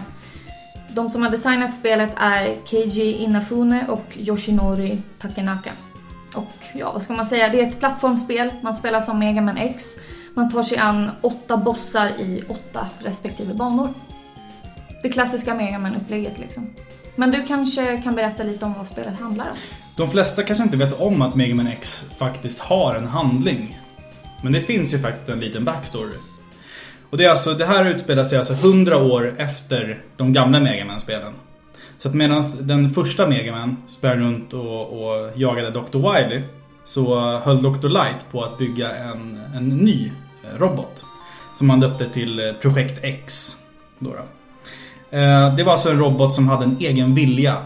De som har designat spelet är Keiji Inafune och Yoshinori Takenaka. Och ja, vad ska man säga? Det är ett plattformsspel, man spelar som Mega Man X. Man tar sig an åtta bossar i åtta respektive banor. Det klassiska Mega Man-upplägget liksom. Men du kanske kan berätta lite om vad spelet handlar om? De flesta kanske inte vet om att Mega Man X faktiskt har en handling. Men det finns ju faktiskt en liten backstory. Och det, är alltså, det här utspelar sig alltså 100 år efter de gamla Mega Man-spelen. Så att medan den första Mega Man sprang runt och, och jagade Dr. Wily så höll Dr. Light på att bygga en, en ny robot. Som han döpte till eh, Projekt X. Då då. Eh, det var alltså en robot som hade en egen vilja.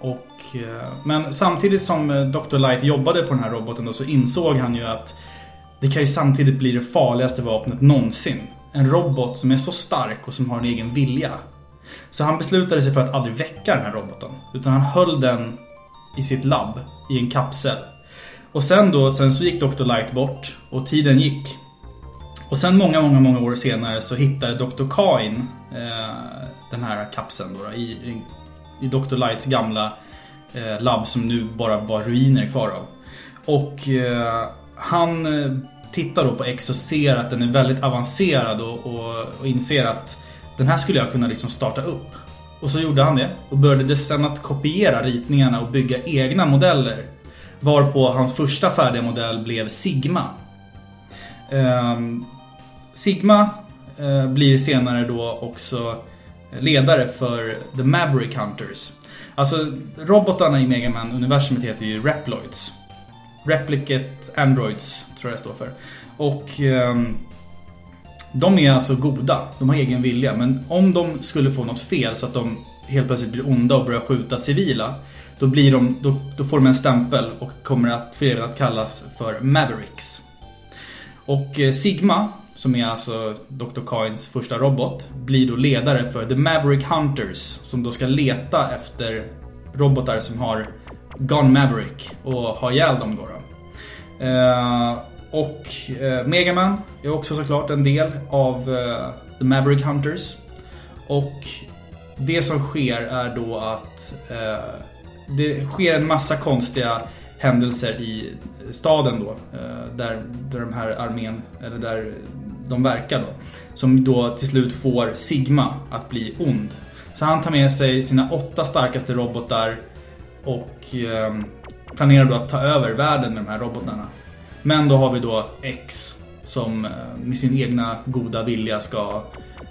Och, eh, men samtidigt som eh, Dr. Light jobbade på den här roboten då, så insåg han ju att det kan ju samtidigt bli det farligaste vapnet någonsin. En robot som är så stark och som har en egen vilja. Så han beslutade sig för att aldrig väcka den här roboten. Utan han höll den i sitt labb, i en kapsel. Och sen då, sen så gick Dr. Light bort och tiden gick. Och sen många, många, många år senare så hittade Dr. Kain eh, den här kapseln då, i, i, i Dr. Lights gamla eh, labb som nu bara var ruiner kvar av. Och eh, han eh, tittar då på X och ser att den är väldigt avancerad och, och, och inser att den här skulle jag kunna liksom starta upp. Och så gjorde han det och började sen att kopiera ritningarna och bygga egna modeller. Varpå hans första färdiga modell blev Sigma. Eh, Sigma eh, blir senare då också ledare för The Maverick Hunters. Alltså robotarna i Mega Man universumet heter ju Reploids. Replicate Androids tror jag det står för. Och ehm, de är alltså goda, de har egen vilja. Men om de skulle få något fel så att de helt plötsligt blir onda och börjar skjuta civila. Då, blir de, då, då får de en stämpel och kommer att för att kallas för Mavericks. Och eh, Sigma, som är alltså Dr. Kains första robot, blir då ledare för The Maverick Hunters som då ska leta efter robotar som har Gone Maverick och ha ihjäl dem då. då. Eh, och eh, Megaman är också såklart en del av eh, The Maverick Hunters. Och det som sker är då att eh, det sker en massa konstiga händelser i staden då. Eh, där, där de här armén, eller där de verkar då. Som då till slut får Sigma att bli ond. Så han tar med sig sina åtta starkaste robotar och ehm, planerar då att ta över världen med de här robotarna. Men då har vi då X som eh, med sin egna goda vilja ska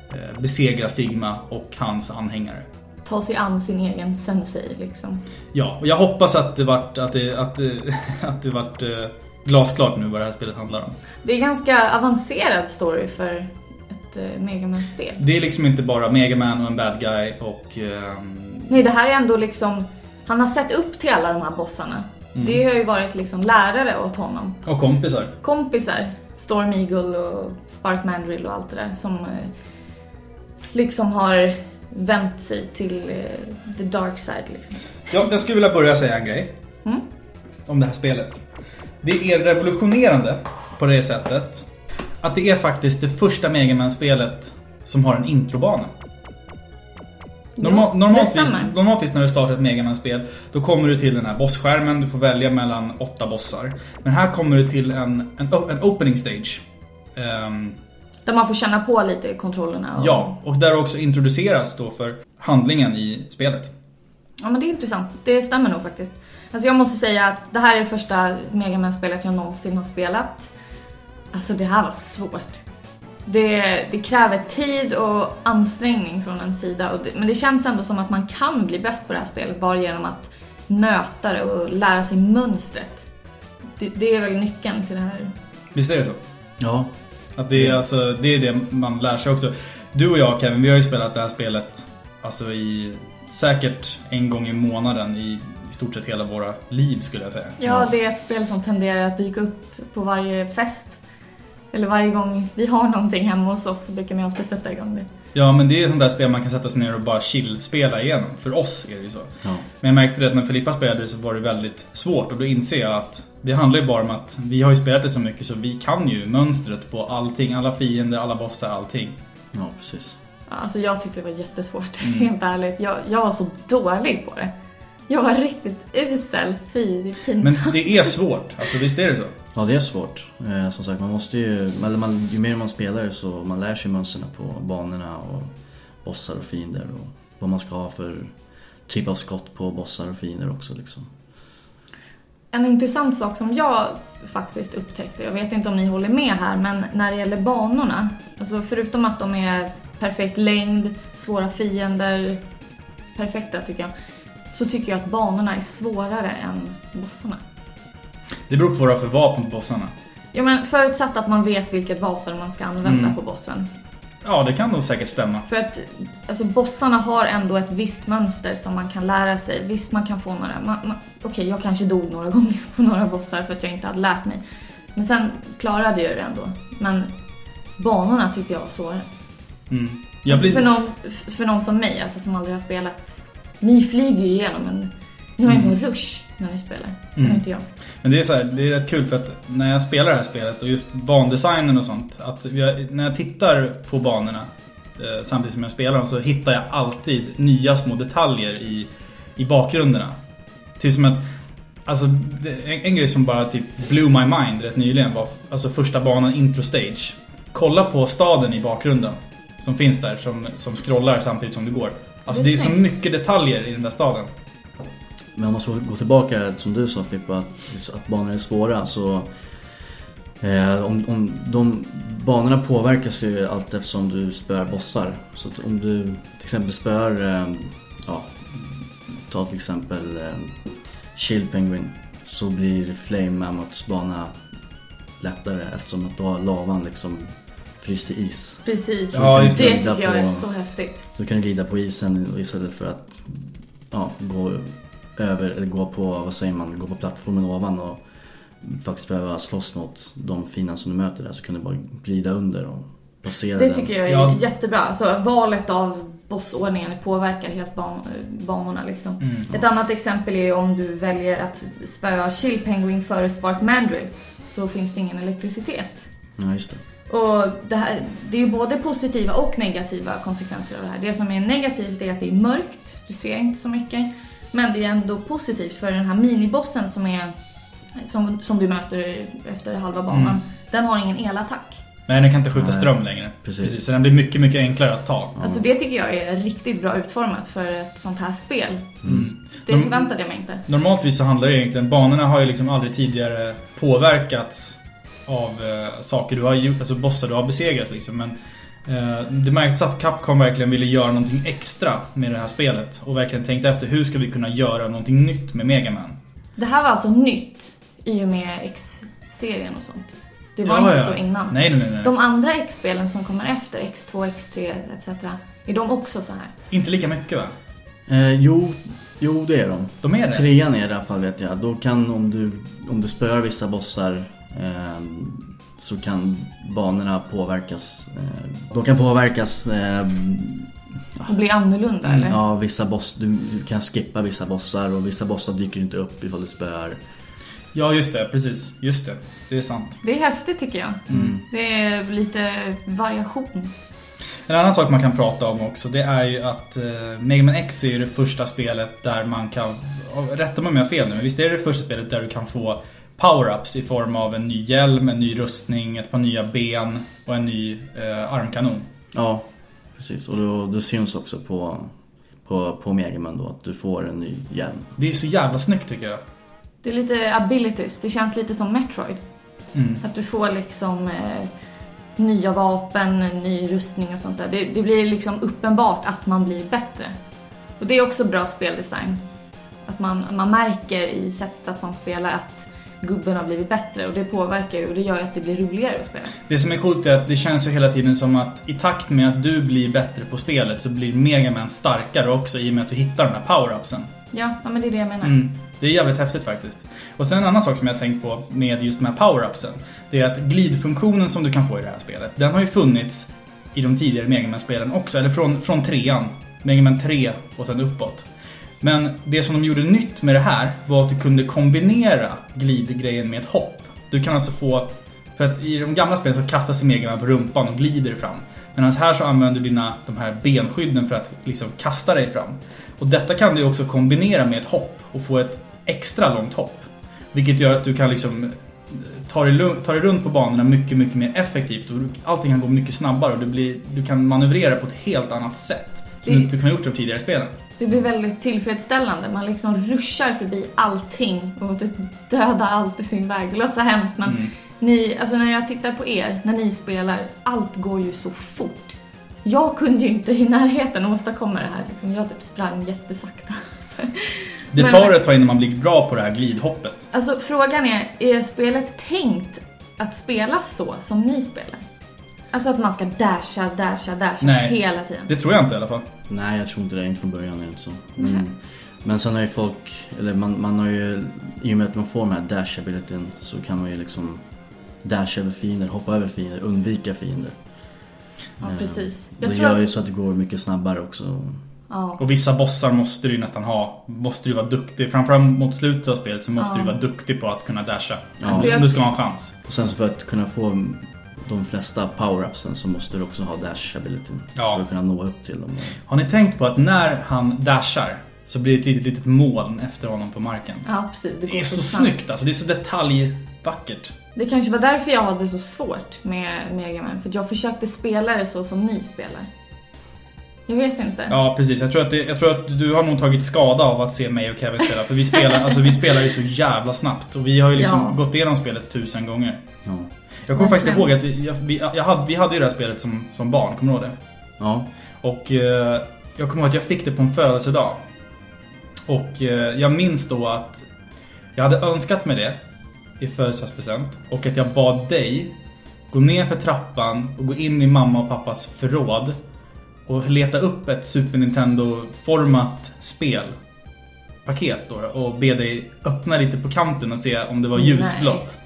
eh, besegra Sigma och hans anhängare. Ta sig an sin egen sensei liksom. Ja, och jag hoppas att det vart, att det, att, det- [LAUGHS] att det vart eh, glasklart nu vad det här spelet handlar om. Det är ganska avancerad story för ett eh, Mega Man-spel. Det är liksom inte bara Mega Man och en bad guy och... ehm, Nej, det här är ändå liksom... Han har sett upp till alla de här bossarna. Det har ju varit liksom lärare åt honom. och kompisar. Kompisar. Storm Eagle och Spark Mandrill och allt det där som eh, liksom har vänt sig till eh, the dark side liksom. Ja, jag skulle vilja börja säga en grej. Mm. Om det här spelet. Det är revolutionerande på det sättet att det är faktiskt det första Mega Man-spelet som har en introbana. Normal, Ja, normaltvis, när du startar ett Mega Man-spel då kommer du till den här bossskärmen, du får välja mellan åtta bossar. Men här kommer du till en, en, en opening stage. Ehm, Där man får känna på lite kontrollerna. Och... ja, och där också introduceras då för handlingen i spelet. Ja men det är intressant. Det stämmer nog faktiskt. Alltså jag måste säga att det här är det första Mega Man-spelet jag någonsin har spelat. Alltså det här var svårt. Det, det kräver tid och ansträngning från en sida. Och det, men det känns ändå som att man kan bli bäst på det här spelet bara genom att nöta det och lära sig mönstret. Det, det är väl nyckeln till det här. Visst är det så? Ja, Att det är, alltså, det är det man lär sig också. Du och jag Kevin, vi har ju spelat det här spelet alltså i säkert en gång i månaden i, i stort sett hela våra liv skulle jag säga. Ja, det är ett spel som tenderar att dyka upp på varje fest. Eller varje gång vi har någonting hemma hos oss så brukar vi alltid sätta igång det. Ja men det är sånt där spel man kan sätta sig ner och bara chill-spela igenom. För oss är det ju så. ja. Men jag märkte det att när Filippa spelade så var det väldigt svårt och då inser jag att det handlar ju bara om att vi har ju spelat det så mycket så vi kan ju mönstret på allting, alla fiender, alla bossar, allting. ja precis. Alltså jag tyckte det var jättesvårt, Mm. [LAUGHS] helt ärligt. Jag, jag var så dålig på det. Jag var riktigt usel. Fy, det är Men pinsamt. det är svårt, alltså visst är det så? Ja det är svårt. Eh, som sagt man måste ju, eller man, ju mer man spelar så man lär sig mönstren på banorna och bossar och fiender och vad man ska ha för typ av skott på bossar och fiender också liksom. En intressant sak som jag faktiskt upptäckte, jag vet inte om ni håller med här, men när det gäller banorna, alltså förutom att de är perfekt längd, svåra fiender, perfekta tycker jag, så tycker jag att banorna är svårare än bossarna. Det beror på vad du har för vapen på bossarna. Ja men förutsatt att man vet vilket vapen man ska använda Mm. på bossen. Ja, det kan nog säkert stämma. För att alltså, bossarna har ändå ett visst mönster som man kan lära sig. Visst, man kan få några... Man, man, Okej, jag kanske dog några [LAUGHS] gånger på några bossar för att jag inte hade lärt mig. Men sen klarade jag det ändå. Men banorna tyckte jag var svåra. Mm. Jag Alltså, blir... för, någon, för någon som mig, alltså, som aldrig har spelat. Ni flyger ju igenom men ni har ju en sån rush när ni spelar. Mm. inte jag. Men det är, så här, det är rätt kul för att när jag spelar det här spelet och just bandesignen och sånt. Att jag, när jag tittar på banorna eh, samtidigt som jag spelar dem så hittar jag alltid nya små detaljer i, i bakgrunderna. Typ som att Alltså en, en grej som bara typ blew my mind rätt nyligen var alltså första banan intro stage. Kolla på staden i bakgrunden. Som finns där som, som scrollar samtidigt som du går. Alltså Det det är är så mycket detaljer i den där staden. Men om man ska gå tillbaka som du sa Filippa, att, att banor är svåra så eh, om, om de banorna påverkas ju allt eftersom du spöar bossar. Så att om du till exempel spöar, eh, ja, ta till exempel eh, Shield Penguin så blir Flame Mammoths bana lättare eftersom att då har lavan liksom fryst till is. Precis. Ja, det just det. tycker jag är så häftigt. Så du kan glida på isen istället för att ja, gå över, eller gå på, vad säger man, gå på plattformen ovan och faktiskt behöva slåss mot de fina som du möter där så kan du bara glida under och passera Det den. tycker jag är Ja. jättebra. Alltså, valet av bossordningen påverkar helt ban banorna liksom. Mm. Ett annat exempel är om du väljer att spöa Chill Penguin före Spark Mandrill så finns det ingen elektricitet. Ja, just det. Och det, här, det är ju både positiva och negativa konsekvenser av det här. Det som är negativt är att det är mörkt, du ser inte så mycket. Men det är ändå positivt för den här minibossen som, är, som, som du möter efter halva banan. Mm. Den har ingen elattack. Nej, den kan inte skjuta Nej. ström längre. Precis. Så den blir mycket, mycket enklare att ta. Alltså det tycker jag är riktigt bra utformat för ett sånt här spel. Mm. Det De- förväntade jag mig inte. Normaltvis så handlar det egentligen, banorna har ju liksom aldrig tidigare påverkats av eh, saker du har gjort, alltså bossar du har besegrat liksom. Men det märktes att Capcom verkligen ville göra någonting extra med det här spelet. Och verkligen tänkte efter, hur ska vi kunna göra någonting nytt med Mega Man? Det här var alltså nytt i och med X-serien och sånt. Det var Ja, inte ja. så innan. Nej, nej, nej. nej. De andra X-spelen som kommer efter, X2, X3 etc. Är de också så här? Inte lika mycket va? Eh, jo, jo, det är de. De är det? Trean är det i alla fall vet jag. Då kan, om du, om du spöar vissa bossar eh, så kan banorna påverkas. Eh, de kan påverkas eh, Och blir annorlunda Mm, eller? Ja, vissa boss, du, kan skippa vissa bossar och vissa bossar dyker inte upp ifall du spöar. Ja, just det. Precis. Just det. Det är sant. Det är häftigt tycker jag. Mm. Det är lite variation. En annan sak man kan prata om också det är ju att eh, Mega Man X är ju det första spelet där man kan, och rätta mig om jag har fel nu, men visst är det det första spelet där du kan få power-ups i form av en ny hjälm, en ny rustning, ett par nya ben och en ny eh, armkanon. Ja, precis. Och då, det syns också på, på, på Megaman då att du får en ny hjälm. Det är så jävla snyggt tycker jag. Det är lite abilities. Det känns lite som Metroid. Mm. Att du får liksom eh, nya vapen, ny rustning och sånt där. Det, det blir liksom uppenbart att man blir bättre. Och det är också bra speldesign. Att man, man märker i sättet att man spelar att gubben har blivit bättre och det påverkar ju och det gör ju att det blir roligare att spela. Det som är coolt är att det känns ju hela tiden som att i takt med att du blir bättre på spelet så blir Mega Man starkare också i och med att du hittar de här power-upsen. Ja, ja men det är det jag menar. Mm. Det är jävligt häftigt faktiskt. Och sen en annan sak som jag har tänkt på med just de här power-upsen. Det är att glidfunktionen som du kan få i det här spelet, den har ju funnits i de tidigare Mega Man-spelen också. Eller från, från trean. Mega Man 3 och sen uppåt. Men det som de gjorde nytt med det här var att du kunde kombinera glidgrejen med ett hopp. Du kan alltså få... För att i de gamla spelen så kastar sig Man på rumpan och glider fram. Medan här så använder du dina, de här benskydden för att liksom kasta dig fram. Och detta kan du också kombinera med ett hopp och få ett extra långt hopp. Vilket gör att du kan liksom eh, ta dig, ta dig runt på banorna mycket, mycket mer effektivt. Och allting kan gå mycket snabbare och du, blir, du kan manövrera på ett helt annat sätt. Som Det- du inte kunnat gjort i de tidigare spelen. Det blir väldigt tillfredsställande. Man liksom ruschar förbi allting och typ dödar allt i sin väg. Det låter så hemskt men Mm. ni, alltså när jag tittar på er, när ni spelar, allt går ju så fort. Jag kunde ju inte i närheten åstadkomma det här. Liksom. Jag typ sprang jättesakta. [LAUGHS] Det Men- tar ett tag innan man blir bra på det här glidhoppet. Alltså frågan är, är spelet tänkt att spelas så som ni spelar? Alltså att man ska dasha, dasha, dasha Nej. hela tiden. Det tror jag inte i alla fall. Nej, jag tror inte det. Inte från början är det inte så. Men, men sen har ju folk, eller man, man har ju, i och med att man får den här dash abilityn så kan man ju liksom dasha över fiender, hoppa över fiender, undvika fiender. Ja, Eh, precis. Jag Det tror gör att- ju så att det går mycket snabbare också. Ja. Och vissa bossar måste du ju nästan ha. Måste du vara duktig. Framförallt mot slutet av spelet så måste Ja. du vara duktig på att kunna dasha. Alltså, om du ska ha en chans. Och sen så för att kunna få de flesta power-upsen så måste du också ha dash abilityn. Ja. För att kunna nå upp till dem. Har ni tänkt på att när han dashar så blir det ett litet, litet moln efter honom på marken? Ja, precis. Det går är så snabbt. snyggt alltså. Det är så detaljvackert. Det kanske var därför jag hade så svårt med Mega Man, för jag försökte spela det så som ni spelar. Jag vet inte. Ja, precis. Jag tror, att det, jag tror att du har nog tagit skada av att se mig och Kevin spela. För vi spelar, alltså, vi spelar ju så jävla snabbt. Och vi har ju liksom Ja. gått igenom spelet tusen gånger. Ja. Jag kommer faktiskt ihåg att jag, vi, jag hade, vi hade ju det här spelet som, som barn, kommer du ihåg det? Ja. Och eh, jag kommer ihåg att jag fick det på en födelsedag. Och eh, jag minns då att jag hade önskat mig det i födelsedagspresent. Och att jag bad dig gå ner för trappan och gå in i mamma och pappas förråd. Och leta upp ett Super Nintendo-format spel. Paket då och be dig öppna lite på kanten och se om det var Nej. ljusblått.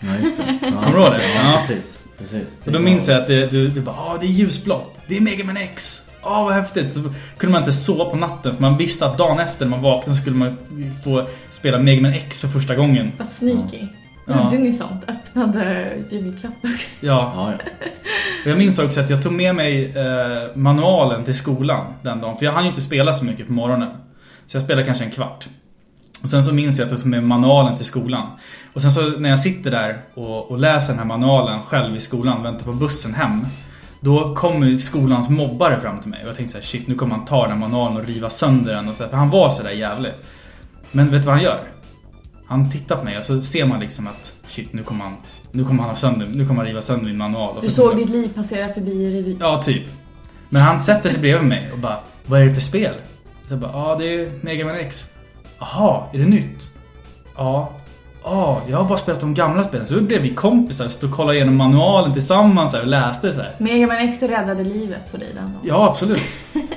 Ja, just det. [LAUGHS] Ja, Kommer du ihåg det? Ja, precis. precis. Och då minns jag att det, du, du bara ah det är ljusblått. Det är Mega Man X. Ah vad häftigt. Så kunde man inte sova på natten för man visste att dagen efter när man vaknade skulle man få spela Mega Man X för första gången. Vad sneaky. Ja. Gjorde ni sånt? Öppnade julklappar? Ja. Ja, ja. Och jag minns också att jag tog med mig eh, manualen till skolan den dagen. För jag hann ju inte spela så mycket på morgonen. Så jag spelade kanske en kvart. Och sen så minns jag att jag tog med manualen till skolan. Och sen så när jag sitter där och, och läser den här manualen själv i skolan och väntar på bussen hem. Då kommer skolans mobbare fram till mig och jag tänkte så här, shit nu kommer han ta den här manualen och riva sönder den och så här, För han var så där jävlig. Men vet du vad han gör? Han tittar på mig och så ser man liksom att shit nu kommer han, nu kommer han ha sönder, nu kommer han riva sönder min manual. Och Du så såg ditt liv passera förbi i revy. Ja, typ. Men han sätter sig bredvid mig och bara Vad är det för spel? Så jag bara, ja det är Mega Man X. Jaha, är det nytt? Ja. Ja, jag har bara spelat de gamla spelen. Så då blev vi kompisar, stod och kollade igenom manualen tillsammans och läste så här. Mega Man X räddade livet på dig den dagen. Ja, absolut.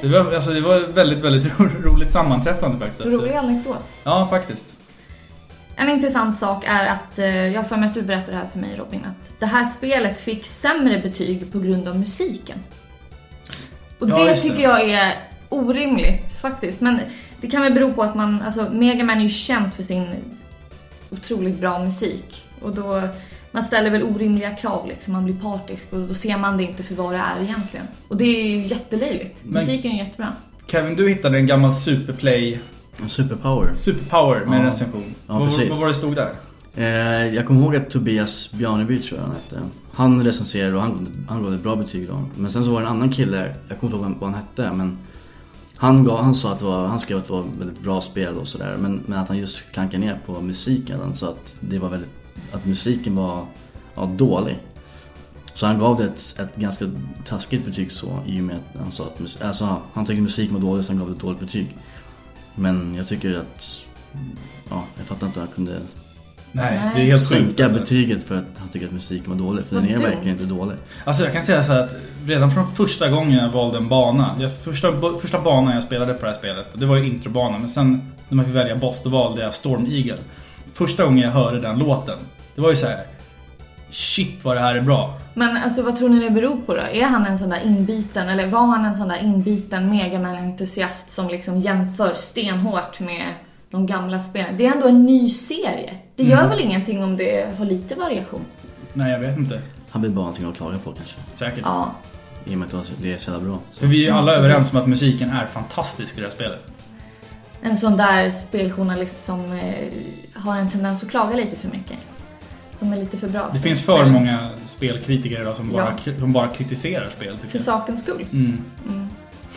Det var, alltså, det var väldigt, väldigt [LAUGHS] ro- roligt sammanträffande faktiskt. Rolig anekdot. Ja, faktiskt. En intressant sak är att, eh, jag har för mig att du berättade det här för mig Robin, att det här spelet fick sämre betyg på grund av musiken. Och Ja, det just det. tycker jag är orimligt faktiskt. Men det kan väl bero på att man, alltså Mega Man är ju känt för sin otroligt bra musik. Och då, man ställer väl orimliga krav liksom, man blir partisk och då ser man det inte för vad det är egentligen. Och det är ju jättelöjligt. Men- Musiken är jättebra. Kevin, du hittade en gammal Superplay Superpower. Superpower med en Ja. recension. Ja, vad, precis. vad var det stod där? Eh, jag kommer ihåg att Tobias Bjarneby tror jag han hette. Han recenserade och han, han gav ett bra betyg då. Men sen så var det en annan kille, jag kommer inte ihåg vad han hette men han, gav, han sa att det var, han skrev att det var ett väldigt bra spel och sådär men, men att han just klankade ner på musiken. Han sa att det var väldigt, att musiken var ja, dålig. Så han gav det ett, ett ganska taskigt betyg så i och med att han sa att alltså, han tyckte musiken var dålig så han gav det ett dåligt betyg. Men jag tycker att, ja jag fattar inte hur han kunde Nej, det är helt sjukt. sänka alltså. betyget för att han tycker att musiken var dålig. För Vad den är verkligen inte dålig. Alltså jag kan säga så här att redan från första gången jag valde en bana. Jag, första, första banan jag spelade på det här spelet, och det var ju introbanan. Men sen när man fick välja boss, då valde jag Storm Eagle. Första gången jag hörde den låten, det var ju så här. Shit vad det här är bra. Men alltså vad tror ni det beror på då? Är han en sån där inbiten, eller var han en sån där inbiten Megaman-entusiast som liksom jämför stenhårt med de gamla spelen? Det är ändå en ny serie. Det gör Mm. väl ingenting om det har lite variation? Nej jag vet inte. Han vill bara ha någonting att klaga på kanske. Säkert. Ja. I och med att det är så jävla bra. Så. För vi är alla överens om att musiken är fantastisk i det här spelet. En sån där speljournalist som eh, har en tendens att klaga lite för mycket. De är lite för bra. Det finns för många spelkritiker idag som bara, Ja. som bara kritiserar spel För jag. sakens skull. Mm. Mm,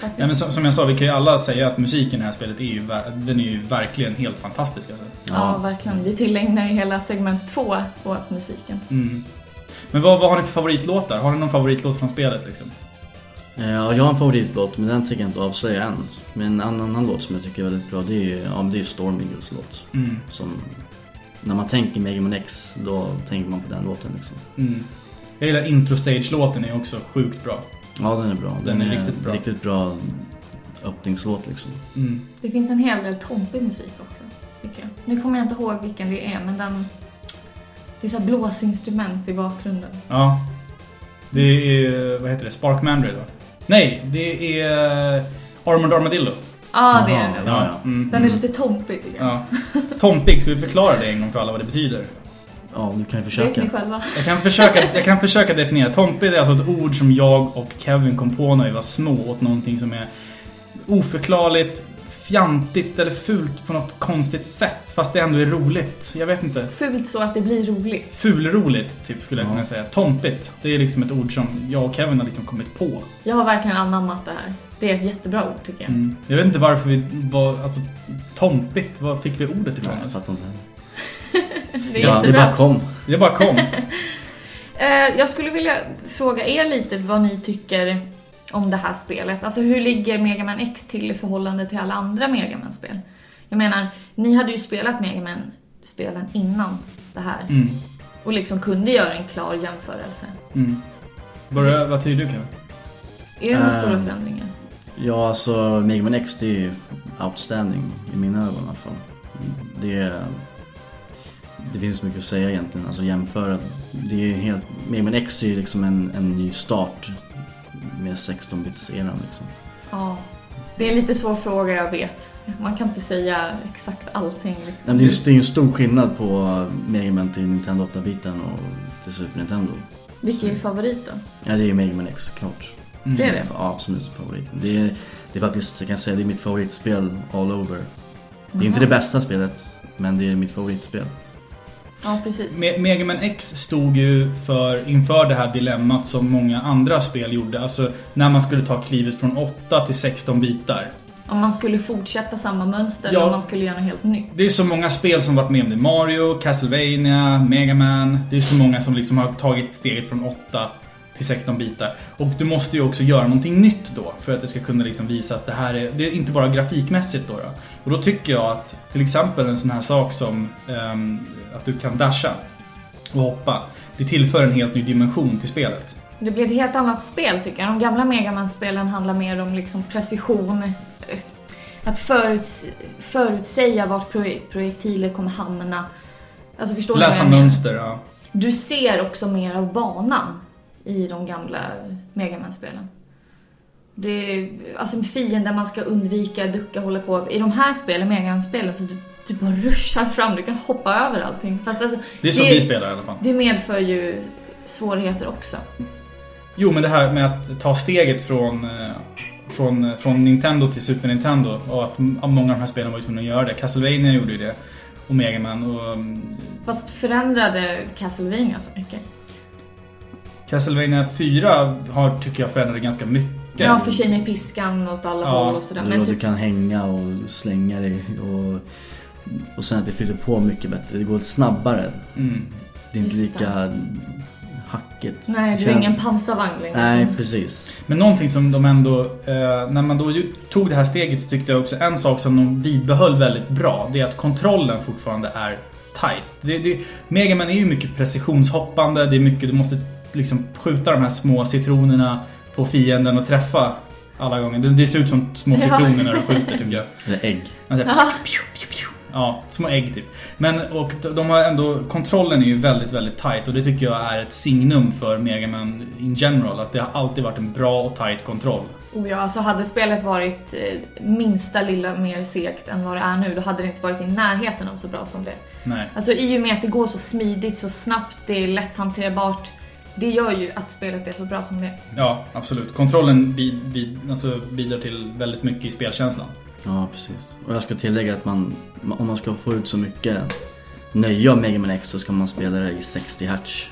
faktiskt. Ja, men som, som jag sa, vi kan ju alla säga att musiken i det här spelet är ju, den är ju verkligen helt fantastisk alltså. Ja, verkligen. Vi tillägnar ju hela segment två åt musiken. Mm. Men vad, vad har ni för favoritlåtar? Har ni någon favoritlåt från spelet liksom? Eh, Ja, jag har en favoritlåt men den tänker jag inte avslöja än. Men en annan, annan låt som jag tycker är väldigt bra det är, ju- ja, det är Storm Eagles låt. Mm. Som, när man tänker Mega Man X då tänker man på den låten liksom. Mm. Jag gillar intro stage-låten är också sjukt bra. Ja den är bra. Den är riktigt bra. Riktigt bra öppningslåt liksom. Mm. Det finns en hel del tompig musik också, tycker jag. Nu kommer jag inte ihåg vilken det är, men den... Det är så blåsinstrument i bakgrunden. Ja. Det är, vad heter det, Spark Mandrill va? Nej, det är eh, Armored Armadillo. Ja, det är den ja, ja. Mm. Den är lite tompig tycker jag. Ja. Tompig, ska vi förklara det en gång för alla vad det betyder? Ja, du kan ju försöka. Jag kan försöka, jag kan försöka definiera. Tompig är alltså ett ord som jag och Kevin kom på när vi var små åt någonting som är oförklarligt, fjantigt eller fult på något konstigt sätt. Fast det ändå är roligt. Jag vet inte. Fult så att det blir roligt. Fulroligt, typ skulle jag Ja. kunna säga. Tompigt. Det är liksom ett ord som jag och Kevin har liksom kommit på. Jag har verkligen anammat det här. Det är ett jättebra ord tycker jag. Mm. Jag vet inte varför vi var, alltså tompigt, var fick vi ordet ifrån? Nej, jag fattar inte. Det är Ja, det bara kom. Det bara kom. [LAUGHS] Eh, jag skulle vilja fråga er lite vad ni tycker om det här spelet. Alltså hur ligger Mega Man X till i förhållande till alla andra Mega Man-spel? Jag menar, ni hade ju spelat Mega Man-spelen innan det här Mm. och liksom kunde göra en klar jämförelse. Mm. Vad, vad tycker du Kevin? Är det några Eh, stora förändringar? Ja, alltså Mega Man X det är ju outstanding i mina ögon i alla fall. Det är... Det finns mycket att säga egentligen, alltså jämföra. Det är ju helt... Mega Man X är ju liksom en, en ny start med 16-bits-eran liksom. Ja. Det är en lite svår fråga, jag vet. Man kan inte säga exakt allting. Nej, Liksom. men det är ju det är en stor skillnad på Mega Man till Nintendo 8-biten och till Super Nintendo. Vilken är favorit då? Ja, det är ju Mega Man X, klart. Mm. Det är det? Ja, absolut favorit. Det är, det är faktiskt, jag kan säga, det är mitt favoritspel all over. Det är inte det bästa spelet, men det är mitt favoritspel. Ja, precis. Me- Mega Man X stod ju för, inför det här dilemmat som många andra spel gjorde. Alltså när man skulle ta klivet från 8 till 16 bitar. Om man skulle fortsätta samma mönster Ja. eller om man skulle göra något helt nytt. Det är så många spel som varit med om det. Mario, Castlevania, Mega Man. Det är så många som liksom har tagit steget från 8 till 16 bitar. Och du måste ju också göra någonting nytt då för att det ska kunna liksom visa att det här är, det är inte bara grafikmässigt då, då. Och då tycker jag att till exempel en sån här sak som ehm, att du kan dasha och hoppa. Det tillför en helt ny dimension till spelet. Det blir ett helt annat spel tycker jag. De gamla Mega Man-spelen handlar mer om liksom precision. eh, Att föruts förutsäga vart pro projektiler kommer hamna. Alltså Läsa mönster, ja. Du ser också mer av banan i de gamla Mega Man-spelen. Det är, alltså fiender man ska undvika, ducka, hålla på. I de här spelen, Mega Man-spelen, så du, du bara ruschar fram, du kan hoppa över allting. Fast alltså, Det är så vi spelar i alla fall. det medför ju svårigheter också. Jo, men det här med att ta steget från, eh, från, från Nintendo till Super Nintendo och att många av de här spelen var ju tvungna att göra det. Castlevania gjorde ju det. Och Mega Man och mm, Fast förändrade Castlevania så mycket? Castlevania 4 har, tycker jag, förändrade ganska mycket. Ja, för sig med piskan åt alla Ja, håll och sådär. Och Men du typ, kan hänga och slänga dig och, och sen att det fyller på mycket bättre. Det går snabbare. Mm. Det är inte Just det. lika hackigt. nej, du är ingen pansarvagn längre. Nej, precis. Men någonting som de ändå, eh, när man då tog det här steget så tyckte jag också en sak som de vidbehöll väldigt bra. Det är att kontrollen fortfarande är tight. Det, det, Mega Man är ju mycket precisionshoppande, det är mycket, du måste liksom skjuta de här små citronerna på fienden och träffa alla gånger. Det, det ser ut som små Ja. citroner när du skjuter tycker jag. Eller ägg. Alltså, Ja. Ja, små ägg typ. Men och de- har ändå, kontrollen är ju väldigt, väldigt tight och det tycker jag är ett signum för Mega Man in general. Att det har alltid varit en bra och tight kontroll. Och ja, alltså hade spelet varit eh, minsta lilla mer segt än vad det är nu, då hade det inte varit i närheten av så bra som det. Nej. Alltså i och med att det går så smidigt, så snabbt, det är lätthanterbart. Det gör ju att spelet är så bra som det är. Ja, absolut. Kontrollen bi, bi, alltså bidrar till väldigt mycket i spelkänslan. Ja, precis. Och jag ska tillägga att man, om man ska få ut så mycket nöje av Mega Man X så ska man spela det i 60 Hz.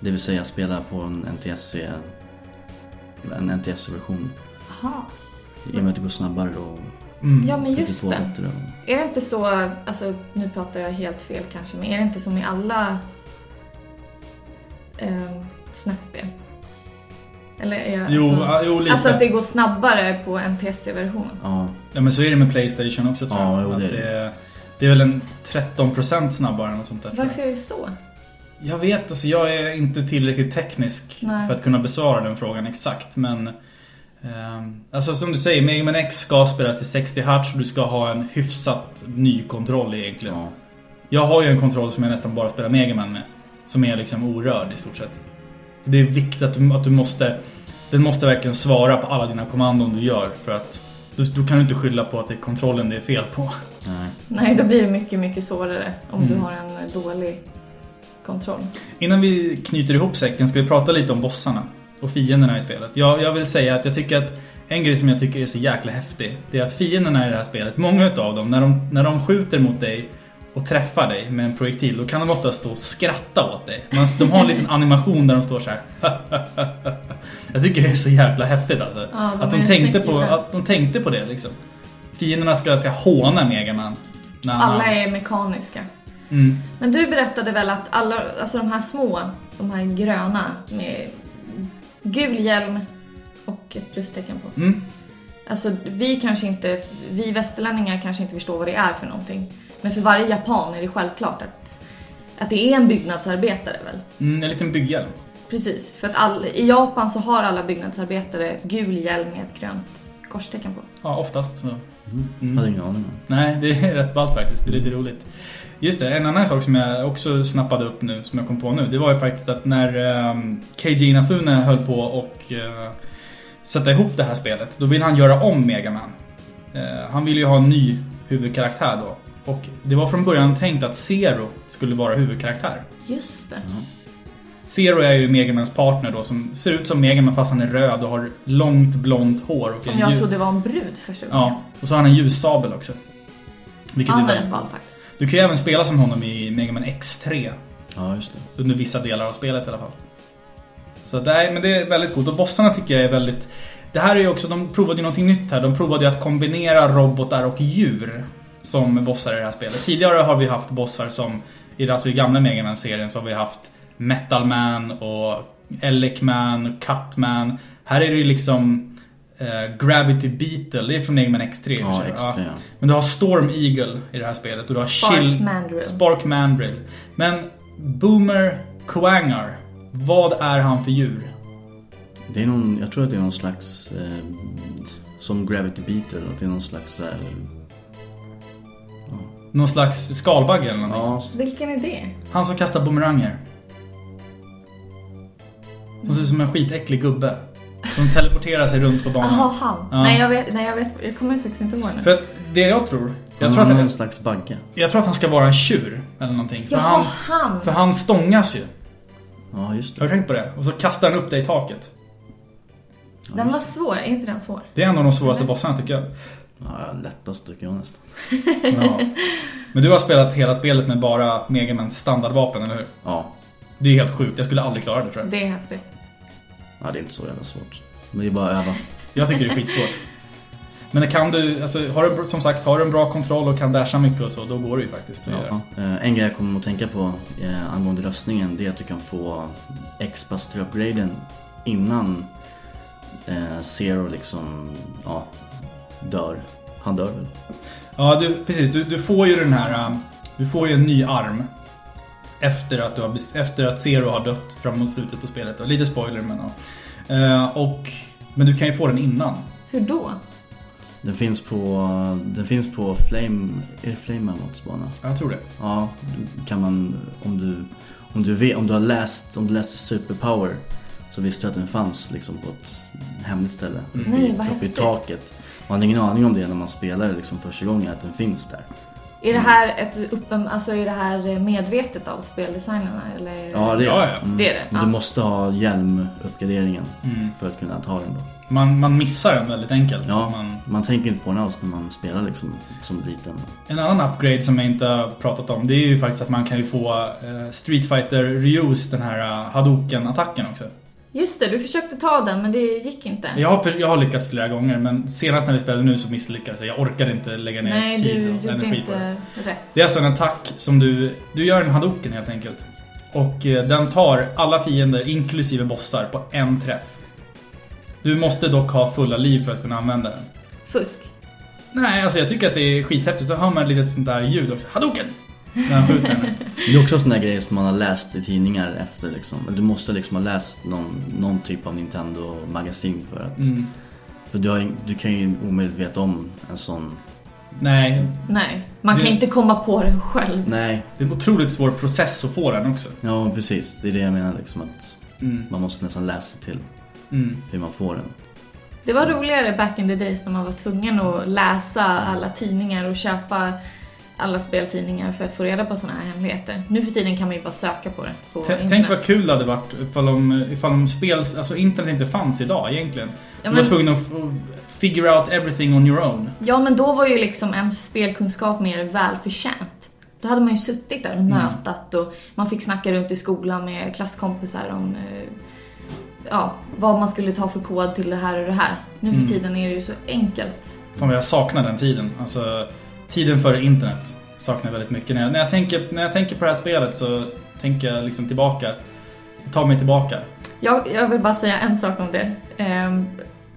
Det vill säga spela på en NTSC, en NTS-version. Jaha. I och med att det går snabbare och Mm. Ja men just det. bättre. Är det inte så, alltså nu pratar jag helt fel kanske, men är det inte som i alla eh, SNES-spel? Eller är jag, Jo, alltså, jo, lite. alltså att det går snabbare på NTSC-versionen? Ja, Ja, men så är det med Playstation också tror Ja, jag. jo, att det är det, det. är, det är väl en 13% snabbare än sånt där. Varför är det så? Jag vet, alltså jag är inte tillräckligt teknisk Nej. för att kunna besvara den frågan exakt. Men ehm, Alltså som du säger, Mega Man X ska spelas i 60 Hz och du ska ha en hyfsat ny kontroll egentligen. ja. Jag har ju en kontroll som jag nästan bara spelar Mega Man med. Som är liksom orörd i stort sett. Det är viktigt att du, att du måste... Den måste verkligen svara på alla dina kommandon du gör för att... Du, du kan ju inte skylla på att det är kontrollen det är fel på. Nej. Nej, då blir det mycket, mycket svårare om du Mm. har en dålig kontroll. Innan vi knyter ihop säcken ska vi prata lite om bossarna och fienderna i spelet. Jag, jag vill säga att jag tycker att en grej som jag tycker är så jäkla häftig, det är att fienderna i det här spelet, många utav dem, när de, när de skjuter mot dig och träffar dig med en projektil, då kan de ofta stå och skratta åt dig. Men de har en liten animation där de står så här. [LAUGHS] Jag tycker det är så jävla häftigt alltså. Ja, de att, de tänkte på, att de tänkte på det liksom. Fienderna ska, ska håna Megaman. Alla är mekaniska. Mm. Men du berättade väl att alla, alltså de här små, de här gröna med gul hjälm och ett plustecken på. Mm. Alltså vi kanske inte, vi västerlänningar kanske inte förstår vad det är för någonting. Men för varje japan är det självklart att, att det är en byggnadsarbetare väl? Mm, en liten bygghjälm. Precis, för att all, i Japan så har alla byggnadsarbetare gul hjälm med ett grönt korstecken på. Ja, oftast. Så. Mm. Hade ingen aning om. Nej, det är rätt ballt faktiskt. Det är lite roligt. Just det, en annan sak som jag också snappade upp nu, som jag kom på nu, det var ju faktiskt att när um, Keiji Inafune höll på och uh, sätta ihop det här spelet, då ville han göra om Megaman. Uh, han ville ju ha en ny huvudkaraktär då. Och det var från början tänkt att Zero skulle vara huvudkaraktär. Just det. Zero är ju Megamans partner då som ser ut som Megaman fast han är röd och har långt blont hår. Och Som jag ljus- trodde var en brud första gången. Ja, och så har han en ljussabel också. Vilket Han är rätt ball faktiskt. Du kan ju även spela som honom i Mega Man X3. Ja, just det. Under vissa delar av spelet i alla fall. Så nej, men det är väldigt coolt. Och bossarna tycker jag är väldigt... Det här är ju också, de provade ju någonting nytt här. De provade ju att kombinera robotar och djur som bossar i det här spelet. Tidigare har vi haft bossar som, i, alltså i gamla Mega man serien så har vi haft Metal Man och Elec Man, Cut Man. Här är det ju liksom eh, Gravity Beetle, det är från Mega Man X3. i och för Ja, sig. extra ja. Men du har Storm Eagle i det här spelet och du har Spark Chill... Mandrill. Spark Mandrill. Men Boomer Kuangar, vad är han för djur? Det är någon, jag tror att det är någon slags, eh, som Gravity Beater, att det är någon slags eh, Någon slags skalbagge eller någonting? ja, Vilken är det? Han som kastar bumeranger. Som ser ut som en skitäcklig gubbe. Som teleporterar sig runt på banan. Jaha, han. Ja. Nej, jag vet, nej, jag vet, jag kommer faktiskt inte ihåg nu. För att det jag tror, jag han tror, att, någon slags bagge. jag tror att han ska vara en tjur eller någonting. För, Jaha, han, han. för han stångas ju. Ja, just Har det. du tänkt på det? Och så kastar han upp dig i taket. Den var svår, är inte den svår? Det är en av de svåraste bossarna tycker jag. Ja, lättast tycker jag nästan. [LAUGHS] Ja. Men du har spelat hela spelet med bara Megamans standardvapen, eller hur? Ja. Det är helt sjukt, jag skulle aldrig klara det tror jag. Det är häftigt. ja, det är inte så jävla svårt. Det är bara att öva. Jag tycker det är skitsvårt. Men kan du, alltså, har du som sagt, har du en bra kontroll och kan dasha mycket och så, då går det ju faktiskt. Ja. Eh, En grej jag kommer att tänka på eh, angående röstningen det är att du kan få X-Bus till upgraden innan eh, Zero liksom, ja, dör. Han dör väl? Ja, du, precis. Du, du får ju den här, um, du får ju en ny arm. Efter att, du har, efter att Zero har dött framåt slutet på spelet. Och lite spoiler men ja. Eh, och, men du kan ju få den innan. Hur då? Den finns på, den finns på Flame, är det Flame Mammoths bana? Jag tror det. Ja, kan man, om du, om du, vet, om du har läst, om du läste Superpower så visste du att den fanns liksom på ett hemligt ställe. Mm. Nej, i, vad uppe i taket. Man hade ingen aning om det när man spelade liksom första gången, att den finns där. Är det här ett uppen, alltså är det här medvetet av speldesignerna eller? är det- Ja, det är Ja, ja. Mm. Det är det, ja. du måste ha hjälmuppgraderingen Mm. för att kunna ta den då. Man, man missar den väldigt enkelt. Ja, Man, man tänker inte på den alls när man spelar liksom som liten. en annan upgrade som jag inte har pratat om, det är ju faktiskt att man kan ju få eh, Street Fighter Ryus, den här uh, Hadoken-attacken också. Just det, du försökte ta den men det gick inte. Jag har, jag har lyckats flera gånger men senast när vi spelade nu så misslyckades jag. Jag orkade inte lägga ner Nej, tid du och energi på det. inte rätt. Det är alltså en attack som du... Du gör en Hadoken helt enkelt. Och eh, den tar alla fiender, inklusive bossar, på en träff. Du måste dock ha fulla liv för att kunna använda den. Fusk. Nej, alltså jag tycker att det är skithäftigt. Så hör man ett litet sånt där ljud också. Hadoken! När han skjuter henne. Det är också sådana grejer som man har läst i tidningar efter liksom. Du måste liksom ha läst någon, någon typ av Nintendo-magasin för att... Mm. För du, har, du kan ju omöjligt veta om en sån... Nej, Nej, man kan Det- inte komma på den själv. Nej, det är en otroligt svår process att få den också. ja precis. Det är det jag menar liksom att Mm. man måste nästan läsa till Mm. hur man får den. Det var roligare back in the days när man var tvungen att läsa alla tidningar och köpa alla speltidningar för att få reda på såna här hemligheter. Nu för tiden kan man ju bara söka på det på T- internet. Tänk vad kul det hade varit ifall de, ifall de spel, alltså internet inte fanns idag egentligen. ja, Du var tvungen att figure out everything on your own. ja men då var ju liksom ens spelkunskap mer välförtjänt. Då hade man ju suttit där och nötat och man fick snacka runt i skolan med klasskompisar om eh, ja, vad man skulle ta för kod till det här och det här. Nu för tiden är det ju så enkelt. Fan vad jag saknar den tiden. Alltså, tiden före internet saknar jag väldigt mycket. När jag, när jag, tänker, när jag tänker på det här spelet så tänker jag liksom tillbaka. Ta mig tillbaka. Jag, jag vill bara säga en sak om det. Ehm,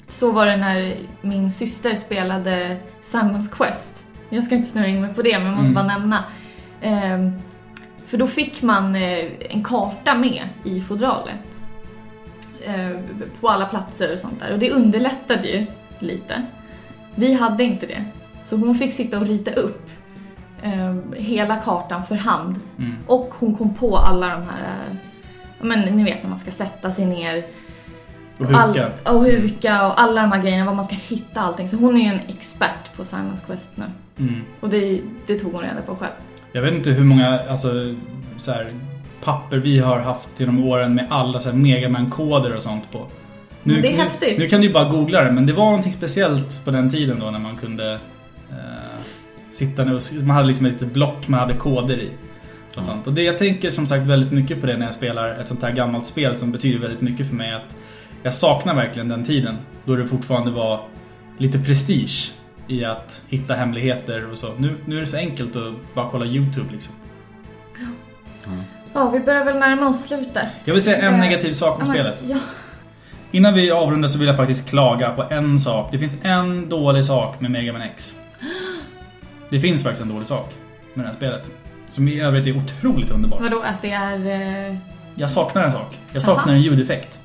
så var det när min syster spelade Simons Quest. Jag ska inte snurra in mig på det, men jag måste Mm. bara nämna. Ehm, för då fick man eh, en karta med i fodralet. Eh, på alla platser och sånt där. Och det underlättade ju lite. Vi hade inte det. Så hon fick sitta och rita upp eh, hela kartan för hand. Mm. Och hon kom på alla de här, eh, men ni vet när man ska sätta sig ner Och huka. All, och huka och alla de här grejerna, var man ska hitta allting. Så hon är ju en expert på Simons Quest nu. Mm. Och det, det tog hon reda på själv. Jag vet inte hur många alltså, så här, papper vi har haft genom åren med alla så här Megaman-koder och sånt på. Men det är nu, häftigt. Nu kan du ju bara googla det, men det var någonting speciellt på den tiden då när man kunde eh, sitta ner och man hade liksom ett litet block man hade koder i. Och, sånt. och det, jag tänker som sagt väldigt mycket på det när jag spelar ett sånt här gammalt spel som betyder väldigt mycket för mig. Att jag saknar verkligen den tiden då det fortfarande var lite prestige i att hitta hemligheter och så. Nu, nu är det så enkelt att bara kolla YouTube liksom. Ja, vi börjar väl närma oss slutet. Jag vill säga en Eh, negativ sak om men- spelet. Ja, Innan vi avrundar så vill jag faktiskt klaga på en sak. Det finns en dålig sak med Mega Man X. [GASPS] Det finns faktiskt en dålig sak med det här spelet. Som i övrigt är otroligt underbart. vadå att det är... Eh, Jag saknar en sak. Jag saknar en ljudeffekt.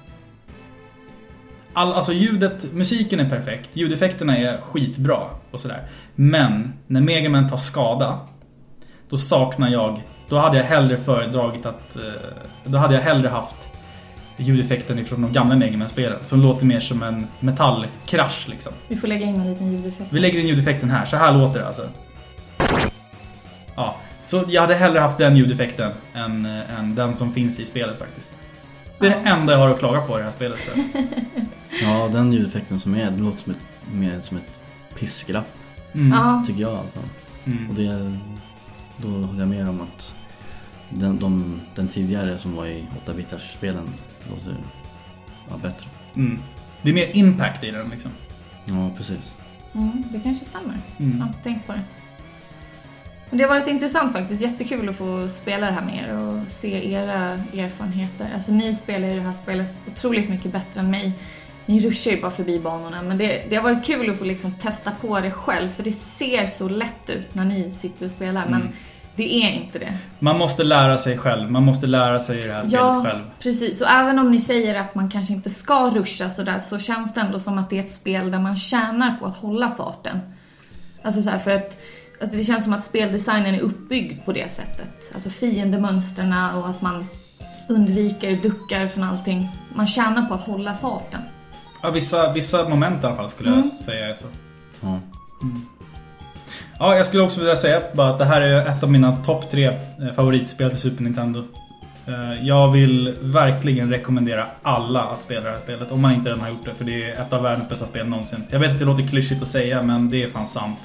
All, alltså ljudet, musiken är perfekt, ljudeffekterna är skitbra och sådär. Men när Mega Man tar skada, då saknar jag, då hade jag hellre föredragit att, eh, då hade jag hellre haft ljudeffekten ifrån de gamla Mega Man-spelen. Som låter mer som en metallkrasch liksom. vi får lägga in en liten ljudeffekt. Vi lägger in ljudeffekten här, så här låter det alltså. Ja, så jag hade hellre haft den ljudeffekten än, eh, än den som finns i spelet faktiskt. Det är det enda jag har att klaga på i det här spelet tror jag. [LAUGHS] Ja, den ljudeffekten som är, det låter som ett, mer som ett piskrapp. Mm. Ja, Tycker jag i alla fall. Mm. Och det, då håller jag med om att den, de, den tidigare som var i 8-bitars spelen låter ja, bättre. Mm. Det är mer impact i den liksom. Ja, precis. mm, det kanske stämmer. Jag Mm. har inte tänkt på det. Men det har varit intressant faktiskt. Jättekul att få spela det här med er och se era erfarenheter. Alltså ni spelar ju det här spelet otroligt mycket bättre än mig. Ni ruschar ju bara förbi banorna men det, det har varit kul att få liksom testa på det själv för det ser så lätt ut när ni sitter och spelar men Mm. Det är inte det. Man måste lära sig själv, man måste lära sig det här spelet Ja, själv. precis. Och även om ni säger att man kanske inte ska ruscha sådär så känns det ändå som att det är ett spel där man tjänar på att hålla farten. Alltså så här, för att alltså det känns som att speldesignen är uppbyggd på det sättet. Alltså fiendemönstren och att man undviker, duckar från allting. Man tjänar på att hålla farten. Ja, vissa, vissa moment i alla fall skulle Mm. jag säga är så. Ja. Ja, jag skulle också vilja säga bara att det här är ett av mina topp tre eh, favoritspel till Super Nintendo. Eh, Jag vill verkligen rekommendera alla att spela det här spelet om man inte redan har gjort det för det är ett av världens bästa spel någonsin. Jag vet att det låter klyschigt att säga men det är fan sant.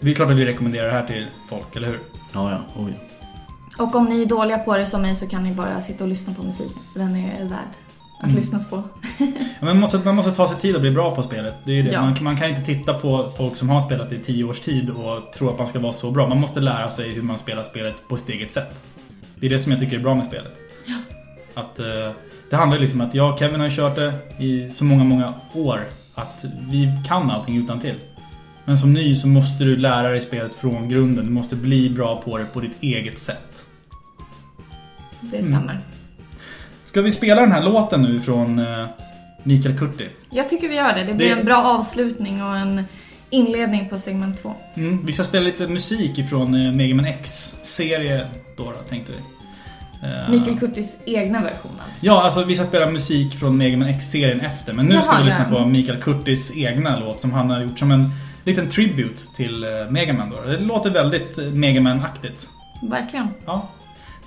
Det är klart att vi rekommenderar det här till folk, eller hur? Ja, ja. Oh, ja. Och om ni är dåliga på det som mig så kan ni bara sitta och lyssna på musiken. För den är värd att Mm. lyssnas på. Ja, man, måste, man måste ta sig tid att bli bra på spelet. Det är det. Ja. Man, man kan inte titta på folk som har spelat i tio års tid och tro att man ska vara så bra. Man måste lära sig hur man spelar spelet på sitt eget sätt. Det är det som jag tycker är bra med spelet. Att, eh, det handlar liksom om att jag och Kevin har kört det i så många, många år att vi kan allting utan till. Men som ny så måste du lära dig spelet från grunden. Du måste bli bra på det på ditt eget sätt. Det Mm. Ska vi spela den här låten nu från eh, Mikael Kurti? Jag tycker vi gör det. Det blir Det- en bra avslutning och en inledning på segment två. Mm, vi ska spela lite musik ifrån eh, Mega Man X-serie då, då tänkte vi. Eh, Mikael Kurtis egna version alltså. Ja, alltså vi ska spela musik från Mega Man X-serien efter. Men nu ska Jaha, vi lyssna på Mikael Kurtis egna låt som han har gjort som en liten tribute till eh, Mega Man då. Det låter väldigt eh, Mega Man-aktigt. Verkligen. Ja.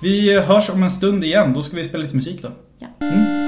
Vi hörs om en stund igen, då ska vi spela lite musik då. Ja. Mm.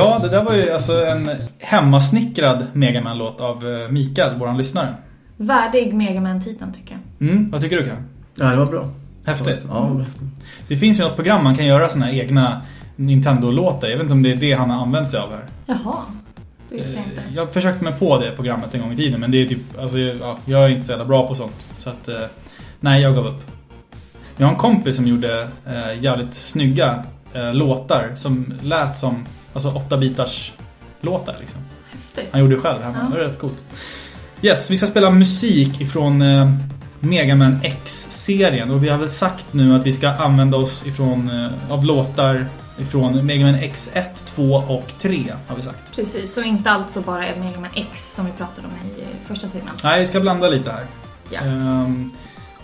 Ja, det där var ju alltså en hemmasnickrad Megaman-låt av eh, Mikael, våran lyssnare. Värdig Megaman-titeln tycker jag. Mm, vad tycker du Kan? Ja, det var bra. Häftigt. Ja, det var häftigt. Det finns ju något program man kan göra såna här egna Nintendo-låtar. Jag vet inte om det är det han har använt sig av här. Jaha, det visste jag Eh, inte. Jag försökte mig på det programmet en gång i tiden men det är typ, alltså ja, jag är inte så jävla bra på sånt. Så att, eh, nej jag gav upp. Jag har en kompis som gjorde eh, jävligt snygga eh, låtar som lät som, alltså 8-bitars låtar liksom. Häftigt. Han gjorde det själv hemma, Ja. det var rätt coolt. Yes, vi ska spela musik ifrån eh, Megaman X-serien och vi har väl sagt nu att vi ska använda oss ifrån, eh, av låtar ifrån Megaman X1, 2 och 3 har vi sagt. Precis, så inte alltså bara är Megaman X som vi pratade om i första sidan. Nej, vi ska blanda lite här. Ja. Ehm,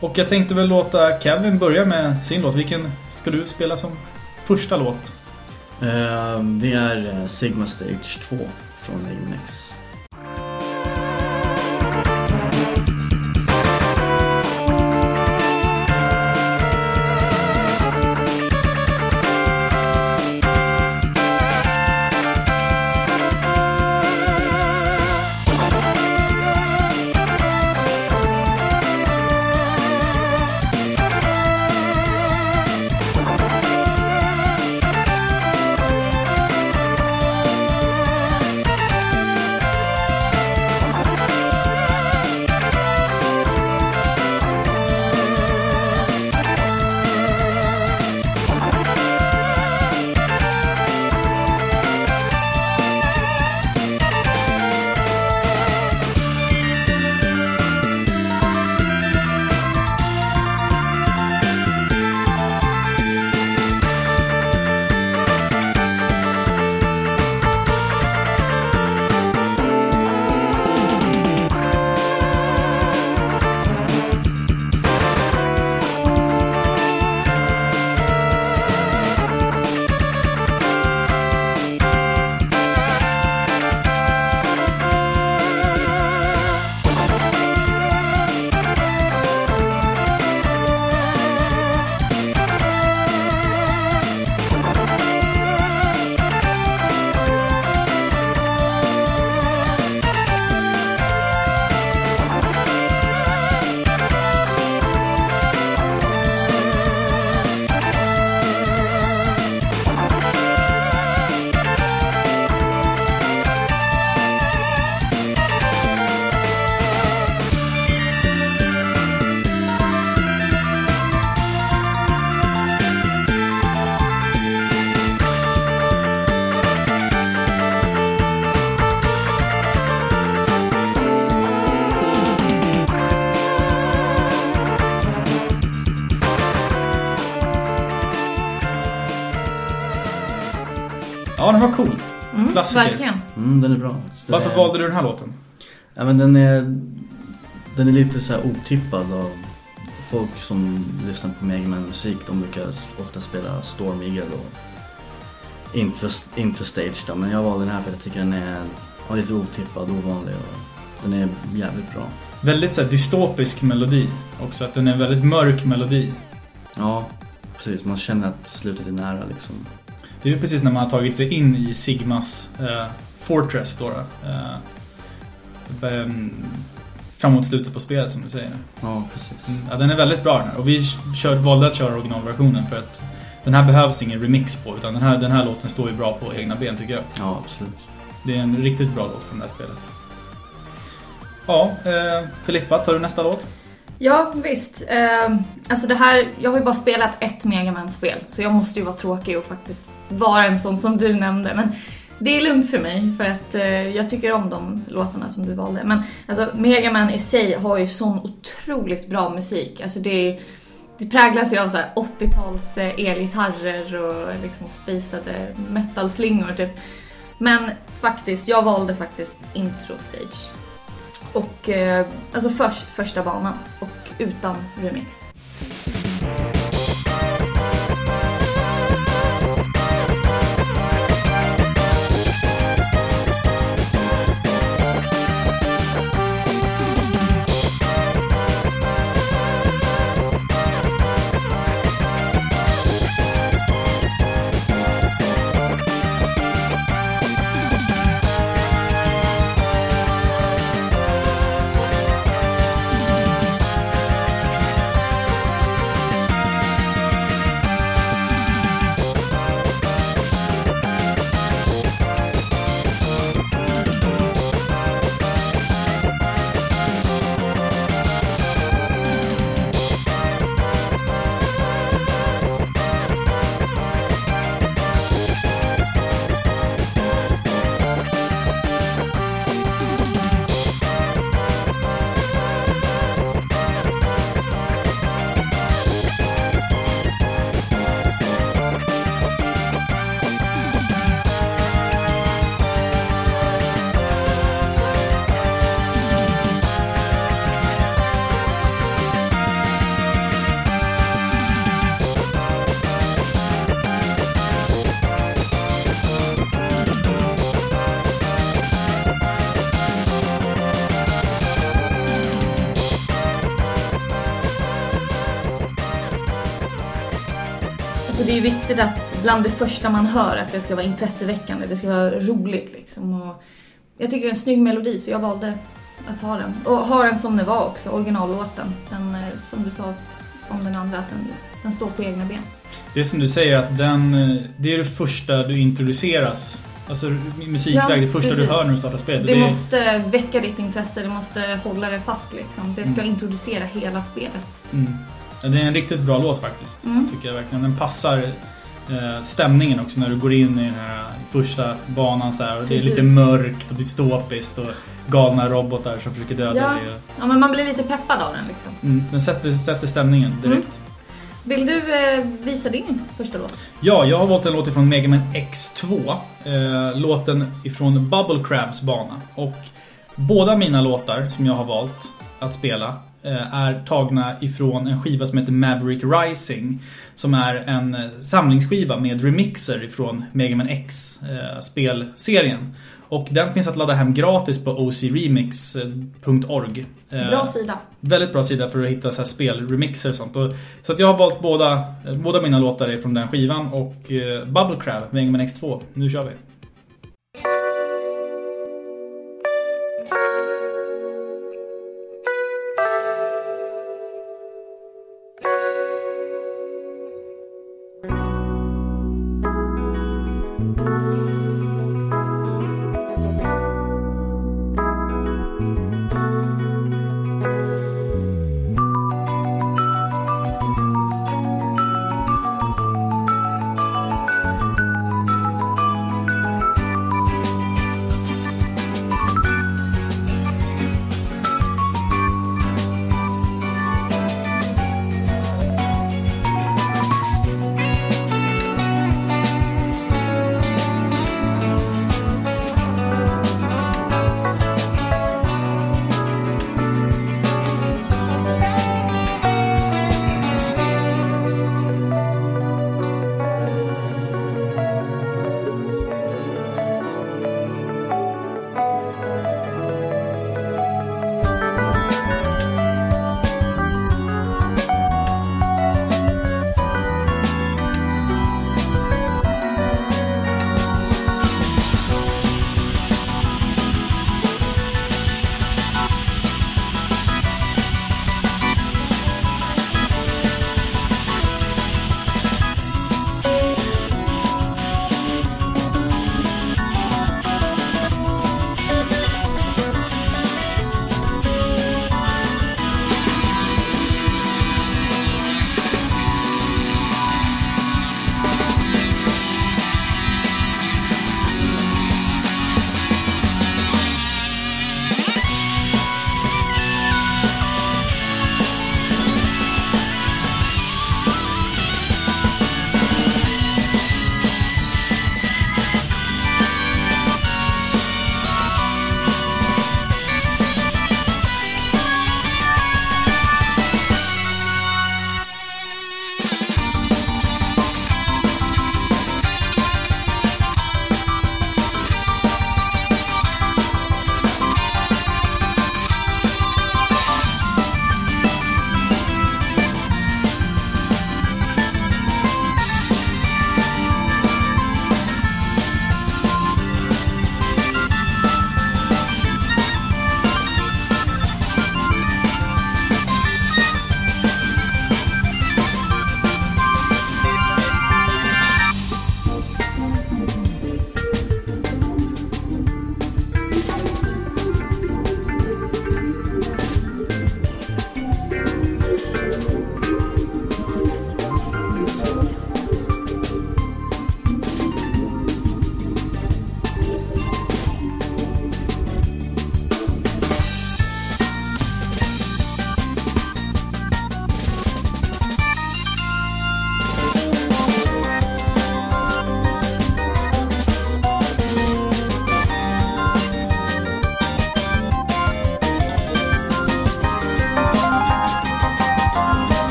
och jag tänkte väl låta Kevin börja med sin låt. Vilken ska du spela som första låt? Eh, det är eh, Sigma Stage 2 från Mega Klassiker. Verkligen. Mm, den är bra. Så Varför är- valde du den här låten? Ja men den är, den är lite så här otippad av folk som lyssnar på Mega Man musik. De brukar ofta spela Storm Eagle och intro, intro stage då. Men jag valde den här för att jag tycker den är ja, lite otippad, ovanlig och den är jävligt bra. Väldigt så här, dystopisk melodi också. Att den är en väldigt mörk melodi. Ja, precis. Man känner att slutet är nära liksom. Det är ju precis när man har tagit sig in i Sigmas eh, Fortress då. då. Eh, ehm, framåt slutet på spelet som du säger. Ja, precis. Mm, Ja, den är väldigt bra den här. Och vi kör, valde att köra originalversionen för att den här behövs ingen remix på. Utan den här, den här låten står ju bra på egna ben tycker jag. Ja, absolut. Det är en riktigt bra låt från det här spelet. Ja, eh, Filippa, tar du nästa låt? Ja, visst. Eh, alltså det här, jag har ju bara spelat ett Mega Man-spel, så jag måste ju vara tråkig och faktiskt vara en sån som du nämnde. Men det är lugnt för mig, för att eh, jag tycker om de låtarna som du valde. Men alltså, Mega Man i sig har ju sån otroligt bra musik. Alltså det, det präglas ju av så 80-tals eh, elgitarrer och liksom spisade metalslingor typ. Men faktiskt, jag valde faktiskt intro stage. Och eh, alltså först första banan och utan remix. Viktigt att bland det första man hör att det ska vara intresseväckande, det ska vara roligt liksom. Och jag tycker det är en snygg melodi så jag valde att ha den. Och ha den som det var också, originallåten. Den, eh, som du sa om den andra, att den, den står på egna ben. Det är som du säger att den, eh, det är det första du introduceras. Alltså musikväg, Ja, det första du precis. hör när du startar spelet. Det är- måste väcka ditt intresse, det måste hålla det fast liksom. Det ska Mm. introducera hela spelet. Mm. Det är en riktigt bra låt faktiskt. Mm. Tycker jag verkligen. Den passar eh, stämningen också när du går in i den här första banan så här, och Det är lite mörkt och dystopiskt och galna robotar som försöker döda Ja. dig. Ja men man blir lite peppad av den liksom. Mm, den sätter, sätter stämningen direkt. Vill du eh, visa din första låt? Ja, jag har valt en låt ifrån Mega Man X2. Eh, låten ifrån Bubble Crabs bana. Och båda mina låtar som jag har valt att spela är tagna ifrån en skiva som heter Maverick Rising. Som är en eh, samlingsskiva med remixer ifrån Mega Man X eh, spelserien. Och den finns att ladda hem gratis på ocremix.org. Eh, Bra sida. Väldigt bra sida för att hitta så här spelremixer och sånt. Så att jag har valt båda, eh, båda mina låtar från den skivan och eh, Bubble Crab Mega Man X2. Nu kör vi.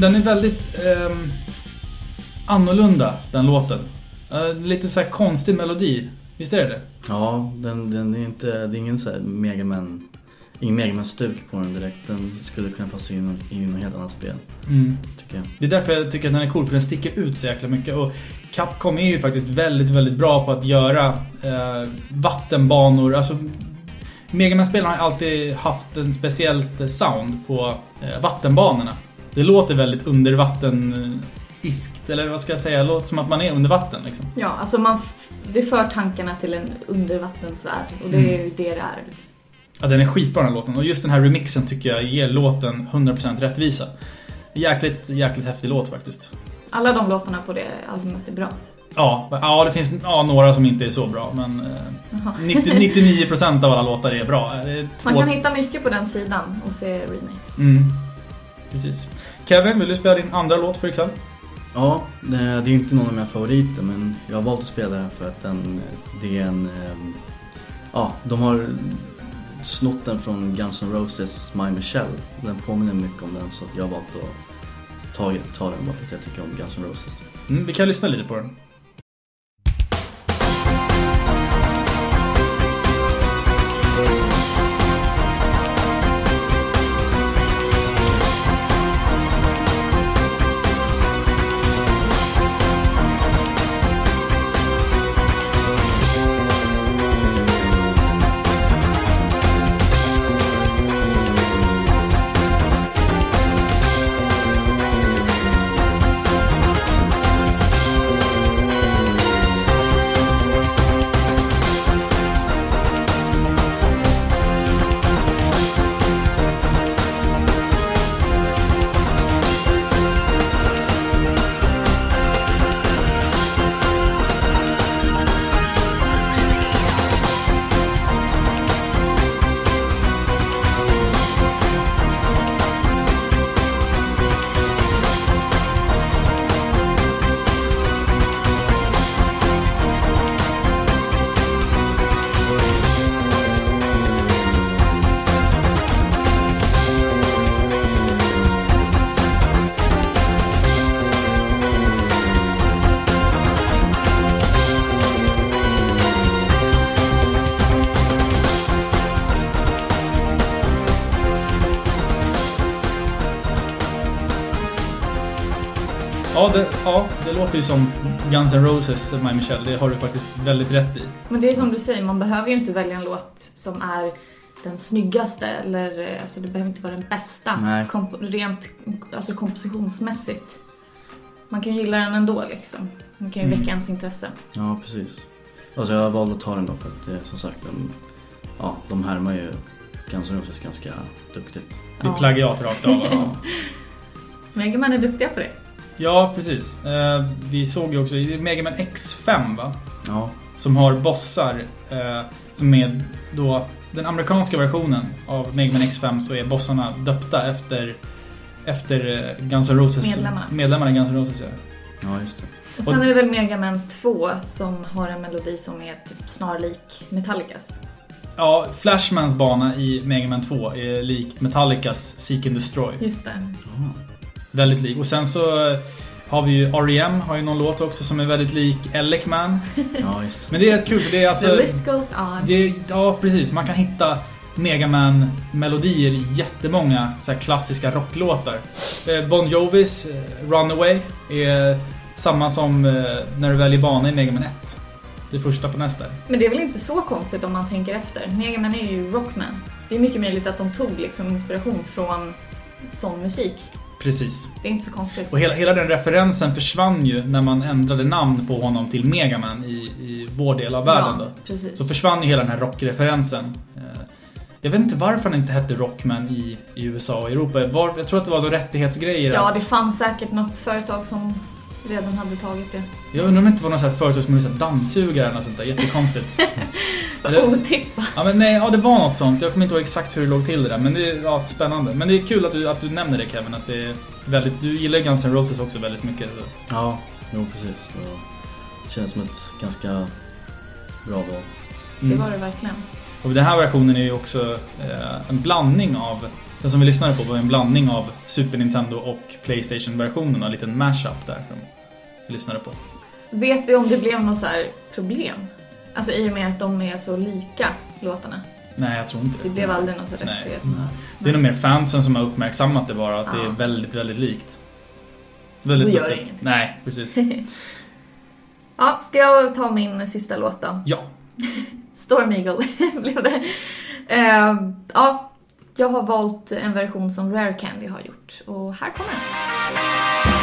Mm, den är väldigt ehm, annorlunda, den låten. Eh, lite så här konstig melodi. Visst är det det? Ja, den, den är inte, det är ingen så här Megaman, ingen Megaman-stuk på den direkt. Den skulle kunna passa in i något helt annat spel, tycker jag. Det är därför jag tycker att den är cool, för den sticker ut så jäkla mycket. Och Capcom är ju faktiskt väldigt, väldigt bra på att göra eh, vattenbanor. Alltså, Megaman-spelen har alltid haft en speciellt sound på eh, vattenbanorna. Det låter väldigt undervatteniskt, eller vad ska jag säga? Det låter som att man är under vatten liksom. Ja, alltså man, det för tankarna till en undervattensvärld och det är ju det det är. Ja, den är skitbra den här låten. Och just den här remixen tycker jag ger låten 100% rättvisa. Jäkligt, jäkligt häftig låt faktiskt. Alla de låtarna på det albumet är bra. Ja, ja det finns ja, några som inte är så bra men eh, Jaha. 90, 99% av alla låtar är bra. Är Man två- kan hitta mycket på den sidan och se remakes. Mm. Precis. Kevin, vill du spela din andra låt för ikväll? Ja, det, är inte någon av mina favoriter men jag har valt att spela den för att den, det är en... ehm, Ja, de har snott den från Guns N' Roses My Michelle. Den påminner mycket om den så jag har valt att ta, ta den bara för att jag tycker om Guns N' Roses. Mm, vi kan lyssna lite på den. Ja det, låter ju som Guns N' Roses, My Michelle. Det har du faktiskt väldigt rätt i. Men det är som du säger, man behöver ju inte välja en låt som är den snyggaste eller eh, alltså det behöver inte vara den bästa Nej. komp- rent alltså kompositionsmässigt. Man kan ju gilla den ändå liksom. Man kan ju Mm. väcka ens intresse. Ja, precis. Alltså jag valde att ta den då för att det, som sagt, de, ja, de härmar ju Guns N' Roses ganska duktigt. Det är Ja. plagiat rakt av alltså. [LAUGHS] Megaman är duktiga på det. Ja, precis. Eh, vi såg ju också i Mega Man X5 va? Ja, Som har bossar eh, som är då den amerikanska versionen av Mega Man X5 så är bossarna döpta efter efter eh, Guns N' Roses Medlemmarna. medlemmarna i Guns N' Roses ja. ja just det. Och sen är det väl Megaman 2 som har en melodi som är typ snarlik Metallicas. Ja, Flashmans bana i Mega Man 2 är lik Metallicas Seek and Destroy. Just det. Väldigt lik. Och sen så har vi ju R.E.M. har ju någon låt också som är väldigt lik Elec Man. [LAUGHS] Ja, just. Men det är rätt kul för det är alltså... The list goes on. Det, ja, precis. Man kan hitta Megaman-melodier i jättemånga så här klassiska rocklåtar. Eh, Bon Jovis eh, Runaway är samma som eh, när du väljer bana i Megaman 1. Det första på nästa. Men det är väl inte så konstigt om man tänker efter. Megaman är ju Rockman. Det är mycket möjligt att de tog liksom inspiration från sån musik. Precis. Det är inte så konstigt. Och hela, hela den referensen försvann ju när man ändrade namn på honom till Megaman i, i vår del av världen ja, då. precis. Så försvann ju hela den här rockreferensen. Eh, Jag vet inte varför han inte hette Rockman i, i USA och Europa. Var, jag tror att det var några rättighetsgrejer. Ja, att, det fanns säkert något företag som redan hade tagit det. Jag undrar om det inte var något så här företag som här dammsugare eller något sånt där. Jättekonstigt. [LAUGHS] Eller- otippat. ja, men nej, ja, det var något sånt. Jag kommer inte ihåg exakt hur det låg till det där. Men det är ja, spännande. Men det är kul att du, att du nämner det Kevin. Att det är väldigt, du gillar Guns N' Roses också väldigt mycket. Så. Ja, jo precis. Det känns som ett ganska bra val. Det Mm. var det verkligen. Och den här versionen är ju också eh, en blandning av Den som vi lyssnade på var en blandning av Super Nintendo och Playstation-versionen, en liten mashup där som vi lyssnade på. Vet vi om det blev något så här problem? Alltså i och med att de är så lika låtarna. Nej, jag tror inte Det det. blev aldrig något så Nej. rättighets... Det är nog mer fansen som har uppmärksammat det bara, att det är Ja. väldigt, väldigt likt. Väldigt Då gör lustigt. det inget. Nej, precis. [LAUGHS] ja, ska jag ta min sista låt då? Ja, [LAUGHS] Storm Eagle [LAUGHS] blev det. Eh, ja, jag har valt en version som Rare Candy har gjort och här kommer den.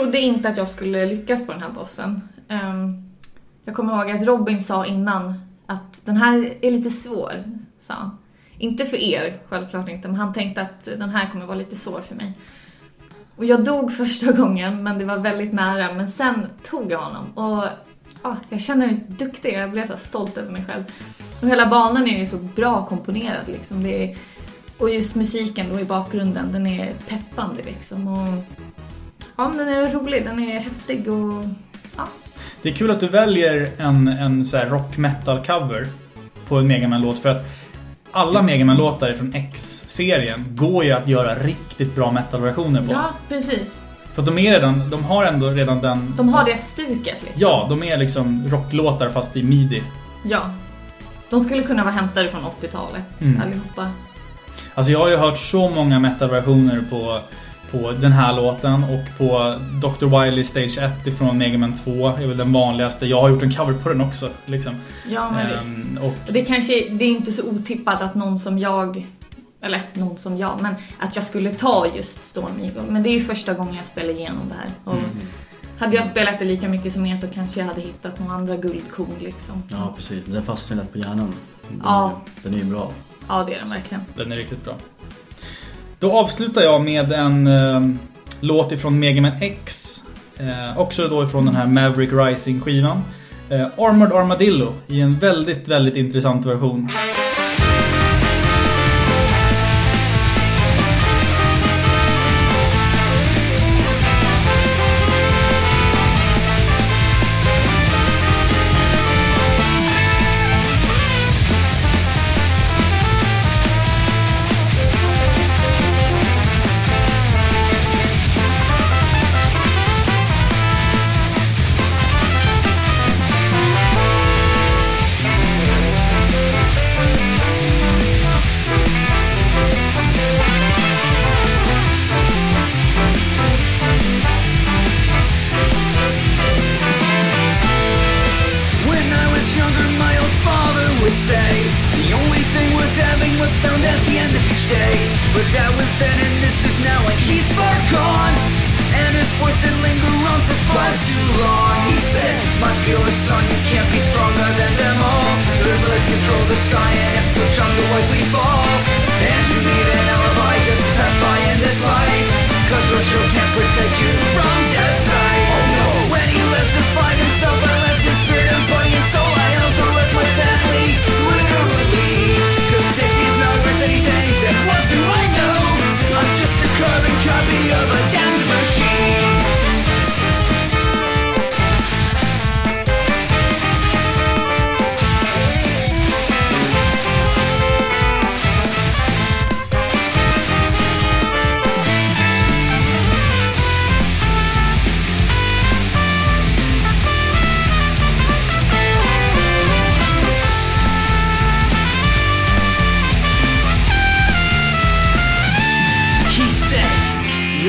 Trodde inte att jag skulle lyckas på den här bossen. Um, jag kommer ihåg att Robin sa innan att den här är lite svår, sa han. Inte för er, självklart inte, men han tänkte att den här kommer vara lite svår för mig. Och jag dog första [LAUGHS] gången, men det var väldigt nära. Men sen tog jag honom och ah, jag känner mig så duktig. Jag blev så stolt över mig själv. Och hela banan är ju så bra komponerad liksom. Det är, och just musiken då i bakgrunden, den är peppande liksom. Och, ja, men den är rolig, den är häftig och ja. Det är kul att du väljer en, en så här rock metal cover på en Mega Man låt för att alla Mega Man låtar från X-serien går ju att göra riktigt bra metal-versioner på. Ja, precis. För de är redan, de har ändå redan den... De har det stuket liksom. Ja, de är liksom rocklåtar fast i midi. Ja. De skulle kunna vara hämtade från 80-talet Mm. allihopa. Alltså jag har ju hört så många metal-versioner på, på den här låten och på Dr. Wily Stage 1 från Mega Man 2 är väl den vanligaste. Jag har gjort en cover på den också. Liksom. Ja, men visst. Ehm, och Och det kanske, det är inte så otippat att någon som jag, eller någon som jag, men att jag skulle ta just Storm Eagle. Men det är ju första gången jag spelar igenom det här. Och Mm. hade jag spelat det lika mycket som er så kanske jag hade hittat några andra guldkorn liksom. Ja, precis. Den fastnar lätt på hjärnan. Den, Ja. Den är ju bra. Ja, det är den verkligen. Den är riktigt bra. Då avslutar jag med en eh, låt ifrån Mega Man X. Eh, också då ifrån den här Maverick Rising skivan. Eh, Armored Armadillo i en väldigt, väldigt intressant version.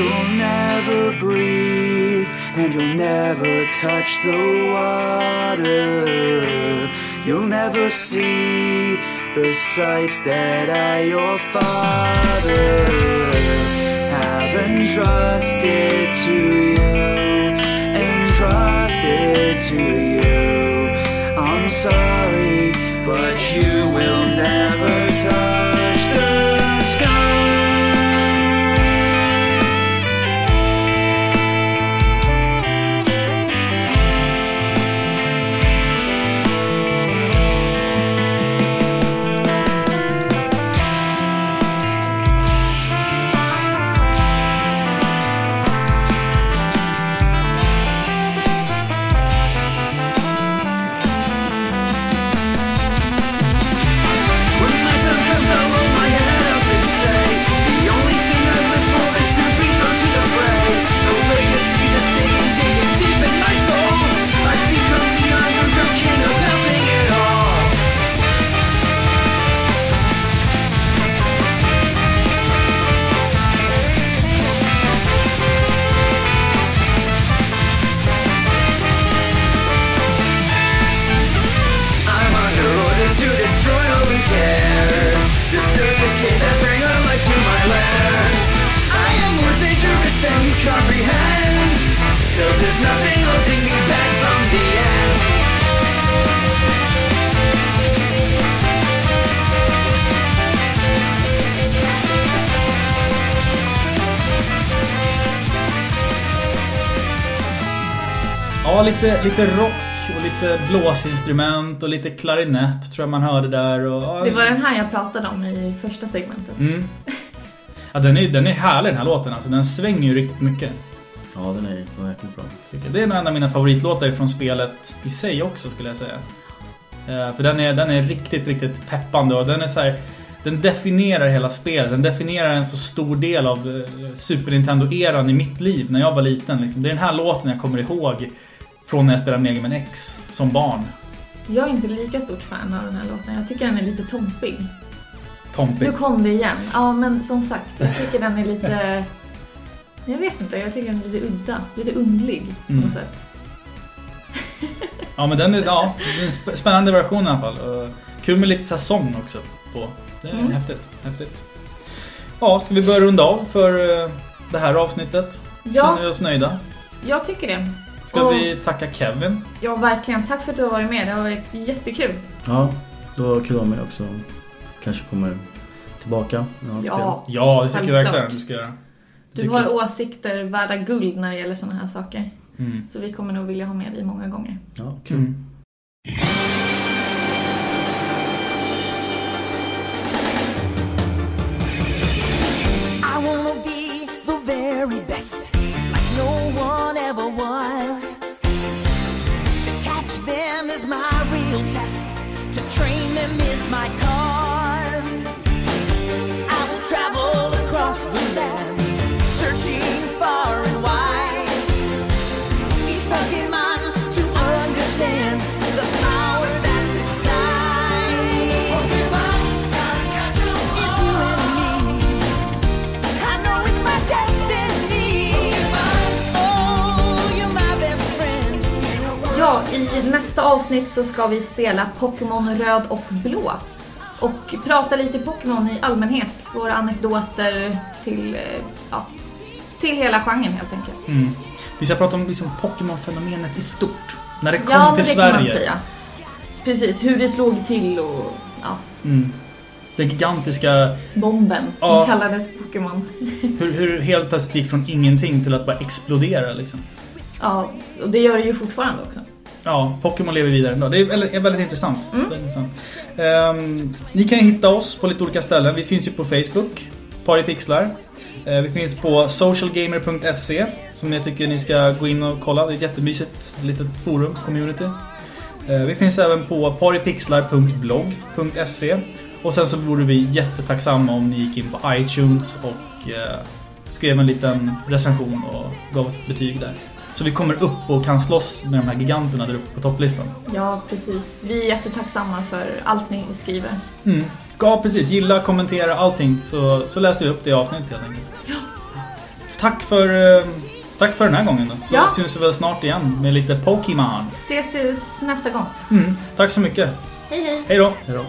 You'll never breathe and you'll never touch the water. You'll never see the sights that I, your father, have entrusted to you. Entrusted to you. I'm sorry, but you will never touch than you comprehend Cause there's nothing holding me back from the end Ja, lite, lite rock och lite blåsinstrument och lite klarinett tror jag man hörde där. Och, ja, Det var den här jag pratade om i första segmentet. Mm. Ja, den, är, den är härlig den här låten alltså. Den svänger ju riktigt mycket. Ja, den är verkligen bra. Det är en av mina favoritlåtar från spelet i sig också skulle jag säga. Eh, för den är, den är riktigt, riktigt peppande och den är så här, Den definierar hela spelet. Den definierar en så stor del av eh, Super Nintendo-eran i mitt liv när jag var liten. Liksom. Det är den här låten jag kommer ihåg från när jag spelade Mega Man X som barn. Jag är inte lika stort fan av den här låten. Jag tycker den är lite tompig. Nu Tompigt. kom det igen. Ja, men som sagt, jag tycker den är lite... [LAUGHS] Jag vet inte, jag tycker den är lite udda. Lite undlig på Mm. något sätt. [LAUGHS] Ja men den är, ja, det är en sp- spännande version i alla fall. Kul med lite sång också på. Det är Mm. häftigt, häftigt. Ja, ska vi börja runda av för eh, det här avsnittet? Ja, Känner vi oss nöjda? jag tycker det. Ska Och- vi tacka Kevin? Ja, verkligen. Tack för att du har varit med. Det har varit jättekul. Ja, det var kul att vara med också. Kanske kommer tillbaka något Ja, Ja, det tycker jag verkligen du ska göra. du har jag. åsikter värda guld när det gäller sådana här saker. Mm. Så vi kommer nog vilja ha med dig många gånger. Ja, kul. Mm. Nästa avsnitt så ska vi spela Pokémon Röd och Blå. Och prata lite Pokémon i allmänhet. Våra anekdoter till, eh, ja, till hela genren helt enkelt. Mm. Vi ska prata om liksom Pokémon-fenomenet i stort. När det kom Ja, till det kan man Sverige. säga. Precis, hur det slog till och ja, Mm. Den gigantiska, bomben som Ja. kallades Pokémon. [LAUGHS] hur, hur helt plötsligt gick från ingenting till att bara explodera liksom. Ja, och det gör det ju fortfarande också. Ja, Pokémon lever vidare ändå. Det är väldigt, är väldigt intressant. Mm. Väldigt intressant. Ehm, ni kan hitta oss på lite olika ställen. Vi finns ju på Facebook, Paripixlar. Uh, vi finns på socialgamer.se som jag tycker ni ska gå in och kolla. Det är ett jättemysigt litet forum, community. Eh, vi finns även på paripixlar.blogg.se och sen så vore vi jättetacksamma om ni gick in på iTunes och eh, skrev en liten recension och gav oss betyg där. Så vi kommer upp och kan slåss med de här giganterna där uppe på topplistan. Ja, precis. Vi är jättetacksamma för allt ni skriver. Mm. Ja, precis. Gilla, kommentera, allting. Så, så läser vi upp det i avsnittet helt enkelt. Tack för, eh, tack för den här gången då. Så Ja. syns vi väl snart igen med lite Pokémon. Ses, ses nästa gång. Mm. Tack så mycket. Hej hej! Hej då. Hej då.